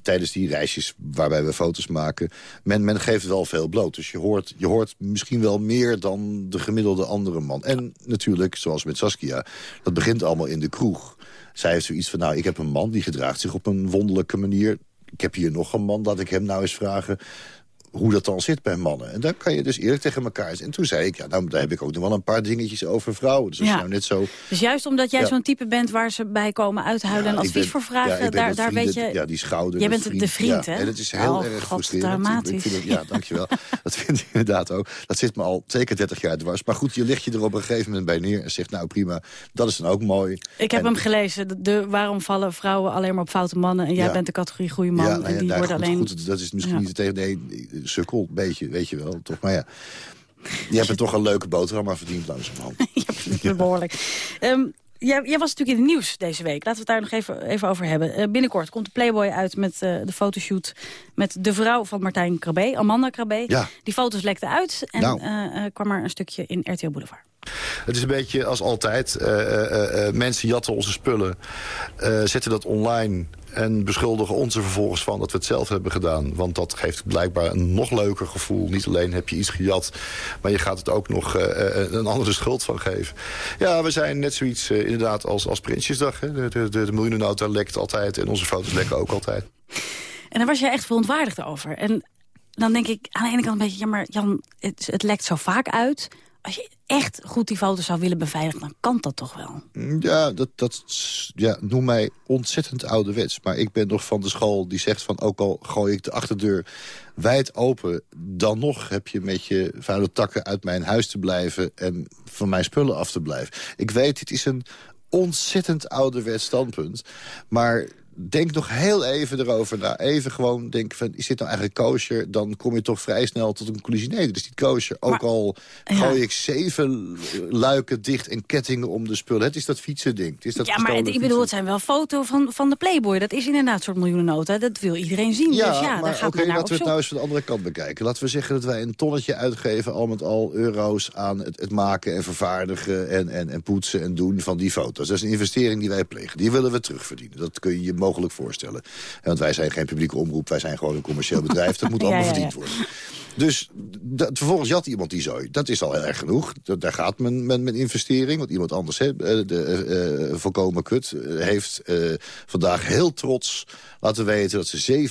Speaker 38: tijdens die reisjes waarbij we foto's maken... men, men geeft wel veel bloot. Dus je hoort, je hoort misschien wel meer dan de gemiddelde andere man. En natuurlijk, zoals met Saskia, dat begint allemaal in de kroeg. Zij heeft zoiets van, nou, ik heb een man die gedraagt zich op een wonderlijke manier. Ik heb hier nog een man, dat ik hem nou eens vragen hoe dat dan zit bij mannen. En dan kan je dus eerlijk tegen elkaar zijn. En toen zei ik, ja, nou, daar heb ik ook nog wel een paar dingetjes over vrouwen. Dus
Speaker 11: Ja.
Speaker 38: nou net zo...
Speaker 11: Dus juist omdat jij
Speaker 38: Ja.
Speaker 11: zo'n type bent waar ze bij komen uithuilen en advies
Speaker 38: ben-
Speaker 11: voor vragen, daar,
Speaker 38: dat
Speaker 11: daar weet je...
Speaker 38: Ja, die schouder.
Speaker 11: Jij bent de vriend, hè?
Speaker 38: En het is heel
Speaker 11: Oh,
Speaker 38: erg
Speaker 11: God,
Speaker 38: frustrerend.
Speaker 11: Dramatisch.
Speaker 38: Ik vind het, ja, dankjewel. dat vind ik inderdaad ook. Dat zit me al zeker 30 jaar dwars. Maar goed, je ligt je er op een gegeven moment bij neer en zegt, nou prima, dat is dan ook mooi.
Speaker 11: Ik heb
Speaker 38: En-
Speaker 11: hem gelezen. De, de- waarom vallen vrouwen alleen maar op foute mannen? En jij bent de categorie goede man.
Speaker 38: nou
Speaker 11: en die
Speaker 38: nou,
Speaker 11: worden
Speaker 38: goed,
Speaker 11: alleen...
Speaker 38: goed, dat is misschien niet tegen nee, sukkel, beetje, weet je wel. Toch, maar ja. Je hebt er toch een leuke boterham aan verdiend langzamerhand.
Speaker 11: Ja, behoorlijk. Ehm, jij, jij was natuurlijk in het nieuws deze week. Laten we het daar nog even, even over hebben. Eh, binnenkort komt de Playboy uit met eh, de fotoshoot... met de vrouw van Martijn Krabbe, Amanda Krabbe.
Speaker 38: Ja.
Speaker 11: Die foto's lekten uit en
Speaker 38: Nou.
Speaker 11: eh, kwam er een stukje in RTL Boulevard.
Speaker 38: Het is een beetje als altijd. mensen jatten onze spullen, zetten dat online... en beschuldigen ons er vervolgens van dat we het zelf hebben gedaan. Want dat geeft blijkbaar een nog leuker gevoel. Niet alleen heb je iets gejat, maar je gaat het ook nog eh, eh, een andere schuld van geven. Ja, we zijn net zoiets eh, inderdaad als, als Prinsjesdag. Hè. De, de, de, miljoenennota lekt altijd en onze foto's lekken ook altijd.
Speaker 11: En daar was jij echt verontwaardigd over. En dan denk ik aan de ene kant een beetje... ja, maar Jan, het, het lekt zo vaak uit. Als je echt goed die foto's zou willen beveiligen... dan kan dat toch wel?
Speaker 38: Ja, dat, dat ja, noem mij ontzettend ouderwets. Maar ik ben nog van de school die zegt van... ook al gooi ik de achterdeur wijd open... dan nog heb je met je vuile takken uit mijn huis te blijven... en van mijn spullen af te blijven. Ik weet, dit is een ontzettend ouderwets standpunt. Maar denk nog heel even erover na. Even gewoon denken van, is dit nou eigenlijk kosher? Dan kom je toch vrij snel tot een conclusie. Nee, is niet kosher. Ook al gooi ik zeven luiken dicht en kettingen om de spullen. Het is dat fietsending. Het is dat
Speaker 11: ja, maar het- ik bedoel, het zijn wel foto's van, van de Playboy. Dat is inderdaad een soort miljoenennota. Dat wil iedereen zien.
Speaker 38: Ja,
Speaker 11: dus ja,
Speaker 38: maar
Speaker 11: daar gaat
Speaker 38: oké,
Speaker 11: men naar
Speaker 38: laten we het nou eens van de andere kant bekijken. Laten we zeggen dat wij een tonnetje uitgeven... al met al euro's aan het, het maken en vervaardigen... En, en, en poetsen en doen van die foto's. Dat is een investering die wij plegen. Die willen we terugverdienen. Dat kun je mogelijk voorstellen. En Want wij zijn geen publieke omroep. Wij zijn gewoon een commercieel bedrijf. Dat moet allemaal
Speaker 11: ja, ja.
Speaker 38: verdiend worden. Dus dat, vervolgens jat iemand die zooi. Dat is al heel erg genoeg. Dat, daar gaat men met, met investering. Want iemand anders, hè, eh, de, eh, eh, volkomen kut, heeft vandaag heel trots laten weten... dat ze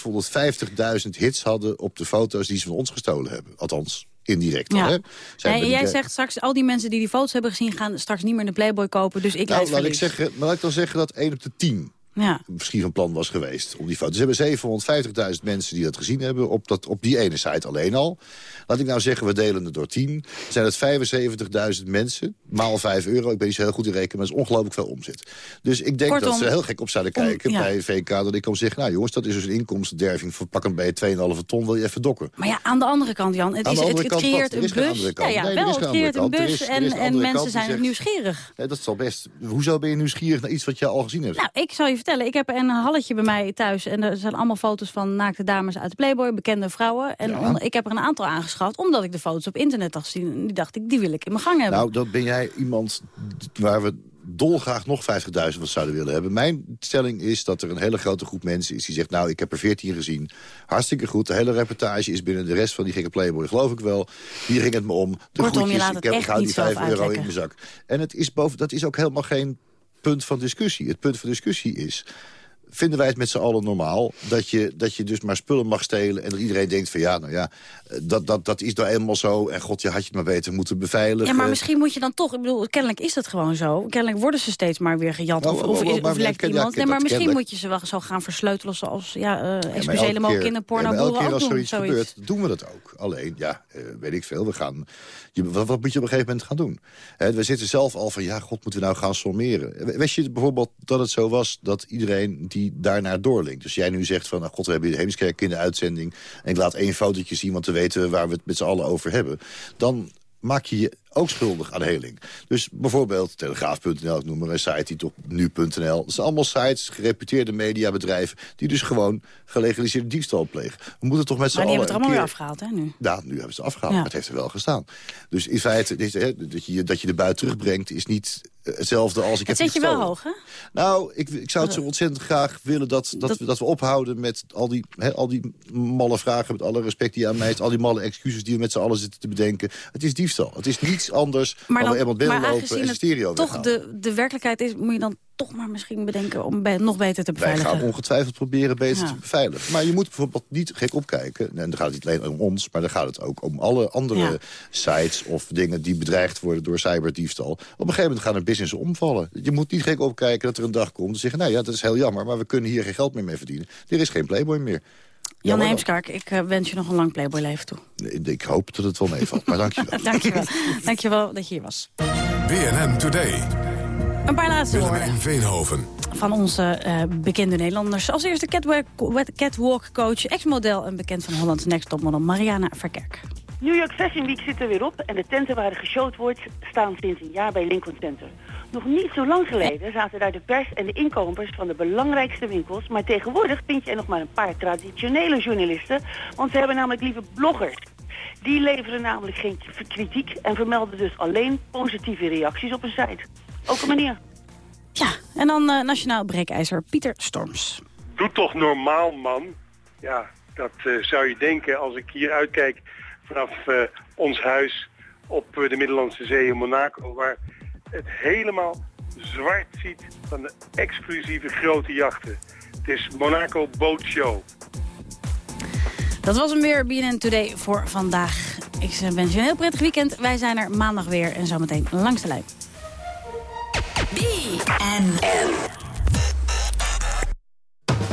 Speaker 38: 750.000 hits hadden op de foto's die ze van ons gestolen hebben. Althans, indirect. al,
Speaker 11: Ja.
Speaker 38: Hè? Zijn
Speaker 11: Nee, jij zegt straks, al die mensen die die foto's hebben gezien... gaan straks niet meer de Playboy kopen, dus ik
Speaker 38: nou, laat ik, zeggen, maar laat ik dan zeggen dat 1 op de 10
Speaker 11: Ja.
Speaker 38: misschien van plan was geweest om die foto's. Ze hebben 750.000 mensen die dat gezien hebben op, dat, op die ene site alleen al. Laat ik nou zeggen, we delen het door 10. Dan zijn het 75.000 mensen, maal 5 euro. Ik ben niet zo heel goed in rekenen, maar dat is ongelooflijk veel omzet. Dus ik denk
Speaker 11: Kortom,
Speaker 38: dat ze heel gek op zouden
Speaker 11: om-
Speaker 38: kijken
Speaker 11: ja.
Speaker 38: bij VK. Dat ik kan zeggen, nou jongens, dat is dus een inkomstenderving van pak een bij 2,5 ton. Wil je even dokken?
Speaker 11: Maar ja, aan de andere kant, Jan, het, is, het, het
Speaker 38: kant
Speaker 11: creëert
Speaker 38: wat? Er
Speaker 11: een bus. Ja,
Speaker 38: Nee,
Speaker 11: wel, het creëert een bus
Speaker 38: is-
Speaker 11: en, en mensen zijn
Speaker 38: zegt-
Speaker 11: nieuwsgierig.
Speaker 38: Ja, dat zal best. Hoezo ben je nieuwsgierig naar iets wat je al gezien hebt?
Speaker 11: Nou, ik zal je vertellen, ik heb een halletje bij mij thuis... en er zijn allemaal foto's van naakte dames uit de Playboy, bekende vrouwen. En
Speaker 38: Ja.
Speaker 11: ik heb er een aantal aangeschaft, omdat ik de foto's op internet had gezien. En die dacht ik, die wil ik in mijn gang hebben.
Speaker 38: Nou, dan ben jij iemand waar we dolgraag nog 50.000 van zouden willen hebben. Mijn stelling is dat er een hele grote groep mensen is die zegt... nou, ik heb er 14 gezien. Hartstikke goed. De hele reportage is binnen de rest van die gekke Playboy, geloof ik wel. Hier ging het me om. De
Speaker 11: Kortom, je laat
Speaker 38: ik heb
Speaker 11: echt niet
Speaker 38: die 5
Speaker 11: zelf
Speaker 38: euro in mijn zak. En het is boven, dat is ook helemaal geen punt van discussie. Het punt van discussie is... Vinden wij het met z'n allen normaal dat je, dat je dus maar spullen mag stelen... en dat iedereen denkt van ja, nou ja, dat, dat, dat is nou eenmaal zo... en god, je had je het maar beter moeten beveiligen.
Speaker 11: Ja, maar misschien moet je dan toch... Ik bedoel, kennelijk is dat gewoon zo. Kennelijk worden ze steeds maar weer gejat.
Speaker 38: Nou,
Speaker 11: of, of, lekt iemand. Nee, maar misschien moet je ze wel zo gaan versleutelen... zoals ja, eh
Speaker 38: Ja, maar
Speaker 11: expres helemaal
Speaker 38: elke keer- als zoiets,
Speaker 11: zoiets.
Speaker 38: gebeurt, doen we dat ook. Alleen, ja, eh, weet ik veel, we gaan... Je, wat, wat moet je op een gegeven moment gaan doen? We zitten zelf al van, ja, god, moeten we nou gaan sommeren? Wist je bijvoorbeeld dat het zo was dat iedereen die daarnaar doorlinkt? Dus jij nu zegt van, nou, god, we hebben de Heemskerk in de uitzending... en ik laat één fotootje zien, want te weten waar we het met z'n allen over hebben. Dan maak je je ook schuldig aan heling. Dus bijvoorbeeld telegraaf.nl, ik noem maar een site, die toch nu.nl. Dat zijn allemaal sites, gereputeerde mediabedrijven... die dus gewoon gelegaliseerde diefstal plegen. We moeten toch met z'n
Speaker 11: Maar die
Speaker 38: allen
Speaker 11: hebben het allemaal weer afgehaald, hè, nu?
Speaker 38: ja, nu hebben ze afgehaald,
Speaker 11: Ja.
Speaker 38: maar het heeft er wel gestaan. Dus in feite, dit, hè, dat, je, dat je de buit terugbrengt... is niet eh, hetzelfde als ik
Speaker 11: Het
Speaker 38: heb
Speaker 11: zet je
Speaker 38: niet
Speaker 11: wel hoog, hè?
Speaker 38: Nou, ik, ik zou het zo ontzettend graag willen dat, dat, we, dat we ophouden met al die, hè, al die malle vragen... met alle respect die je aan mij heeft, al die malle excuses die we met z'n allen zitten te bedenken. Het is diefstal. Het is anders
Speaker 11: Maar,
Speaker 38: dan
Speaker 11: dan,
Speaker 38: iemand binnenlopen en stereo
Speaker 11: toch de, de werkelijkheid is... moet je dan toch maar misschien bedenken om be- nog beter te
Speaker 38: Wij
Speaker 11: beveiligen.
Speaker 38: gaan ongetwijfeld proberen beter
Speaker 11: Ja.
Speaker 38: te beveiligen. Maar je moet bijvoorbeeld niet gek opkijken. En dan gaat het niet alleen om ons, maar dan gaat het ook om alle andere
Speaker 11: Ja.
Speaker 38: sites of dingen die bedreigd worden door cyberdiefstal. Op een gegeven moment gaan er businessen omvallen. Je moet niet gek opkijken dat er een dag komt en zeggen, nou ja, dat is heel jammer, maar we kunnen hier geen geld meer mee verdienen. Er is geen Playboy meer.
Speaker 11: Jan. Heemskerk, ik eh, wens je nog een lang Playboy-leven toe.
Speaker 38: Ik- Ik hoop dat het wel meevalt, maar dankjewel.
Speaker 11: Dankjewel. Dankjewel dat je hier was.
Speaker 30: BNN Today.
Speaker 11: Een paar laatste woorden
Speaker 30: Veenhoven.
Speaker 11: van onze eh, bekende Nederlanders. Als eerste catwalk, catwalk coach, ex-model en bekend van Holland's Next Topmodel Mariana Verkerk.
Speaker 40: New York Fashion Week zit er weer op en de tenten waar er geshowd wordt staan sinds een jaar bij Lincoln Center. Nog niet zo lang geleden zaten daar de pers en de inkopers van de belangrijkste winkels, maar tegenwoordig vind je er nog maar een paar traditionele journalisten, want ze hebben namelijk liever bloggers. Die leveren namelijk geen kritiek en vermelden dus alleen positieve reacties op een site. Ook een manier.
Speaker 11: Ja, en dan eh, nationaal breekijzer Pieter Storms.
Speaker 41: Doe toch normaal, man. Ja, dat eh, zou je denken als ik hier uitkijk vanaf eh, ons huis op de Middellandse Zee in Monaco... waar het helemaal zwart ziet van de exclusieve grote jachten. Het is Monaco Boat Show.
Speaker 11: Dat was hem weer, BNN Today voor vandaag. Ik wens je een heel prettig weekend. Wij zijn er maandag weer en zometeen langs de lijn.
Speaker 30: BNN.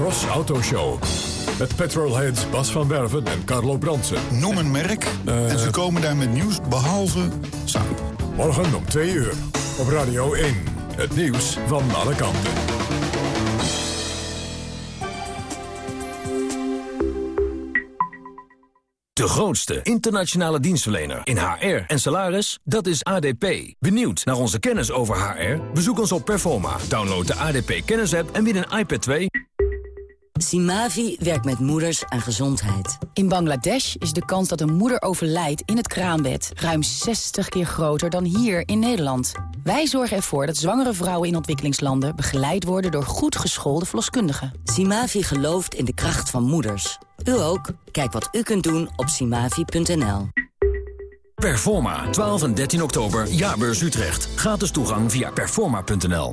Speaker 30: Tros Autoshow. Met petrolheads Bas van Werven en Carlo Bransen.
Speaker 36: Noem een merk en ze komen daar met nieuws behalve samen.
Speaker 30: Morgen om 2 uur op Radio 1. Het nieuws van alle kanten.
Speaker 13: De grootste internationale dienstverlener in HR en salaris, dat is ADP. Benieuwd naar onze kennis over HR? Bezoek ons op Performa. Download de ADP kennisapp en win een iPad 2.
Speaker 42: Simavi werkt met moeders aan gezondheid.
Speaker 16: In Bangladesh is de kans dat een moeder overlijdt in het kraambed... ruim 60 keer groter dan hier in Nederland. Wij zorgen ervoor dat zwangere vrouwen in ontwikkelingslanden... begeleid worden door goed geschoolde verloskundigen.
Speaker 42: Simavi gelooft in de kracht van moeders. U ook? Kijk wat u kunt doen op simavi.nl.
Speaker 13: Performa, 12 en 13 oktober, Jaarbeurs Utrecht. Gratis toegang via performa.nl.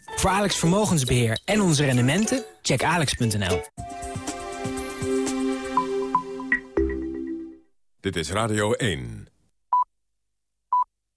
Speaker 43: Voor Alex Vermogensbeheer en onze rendementen, check alex.nl.
Speaker 30: Dit is Radio 1.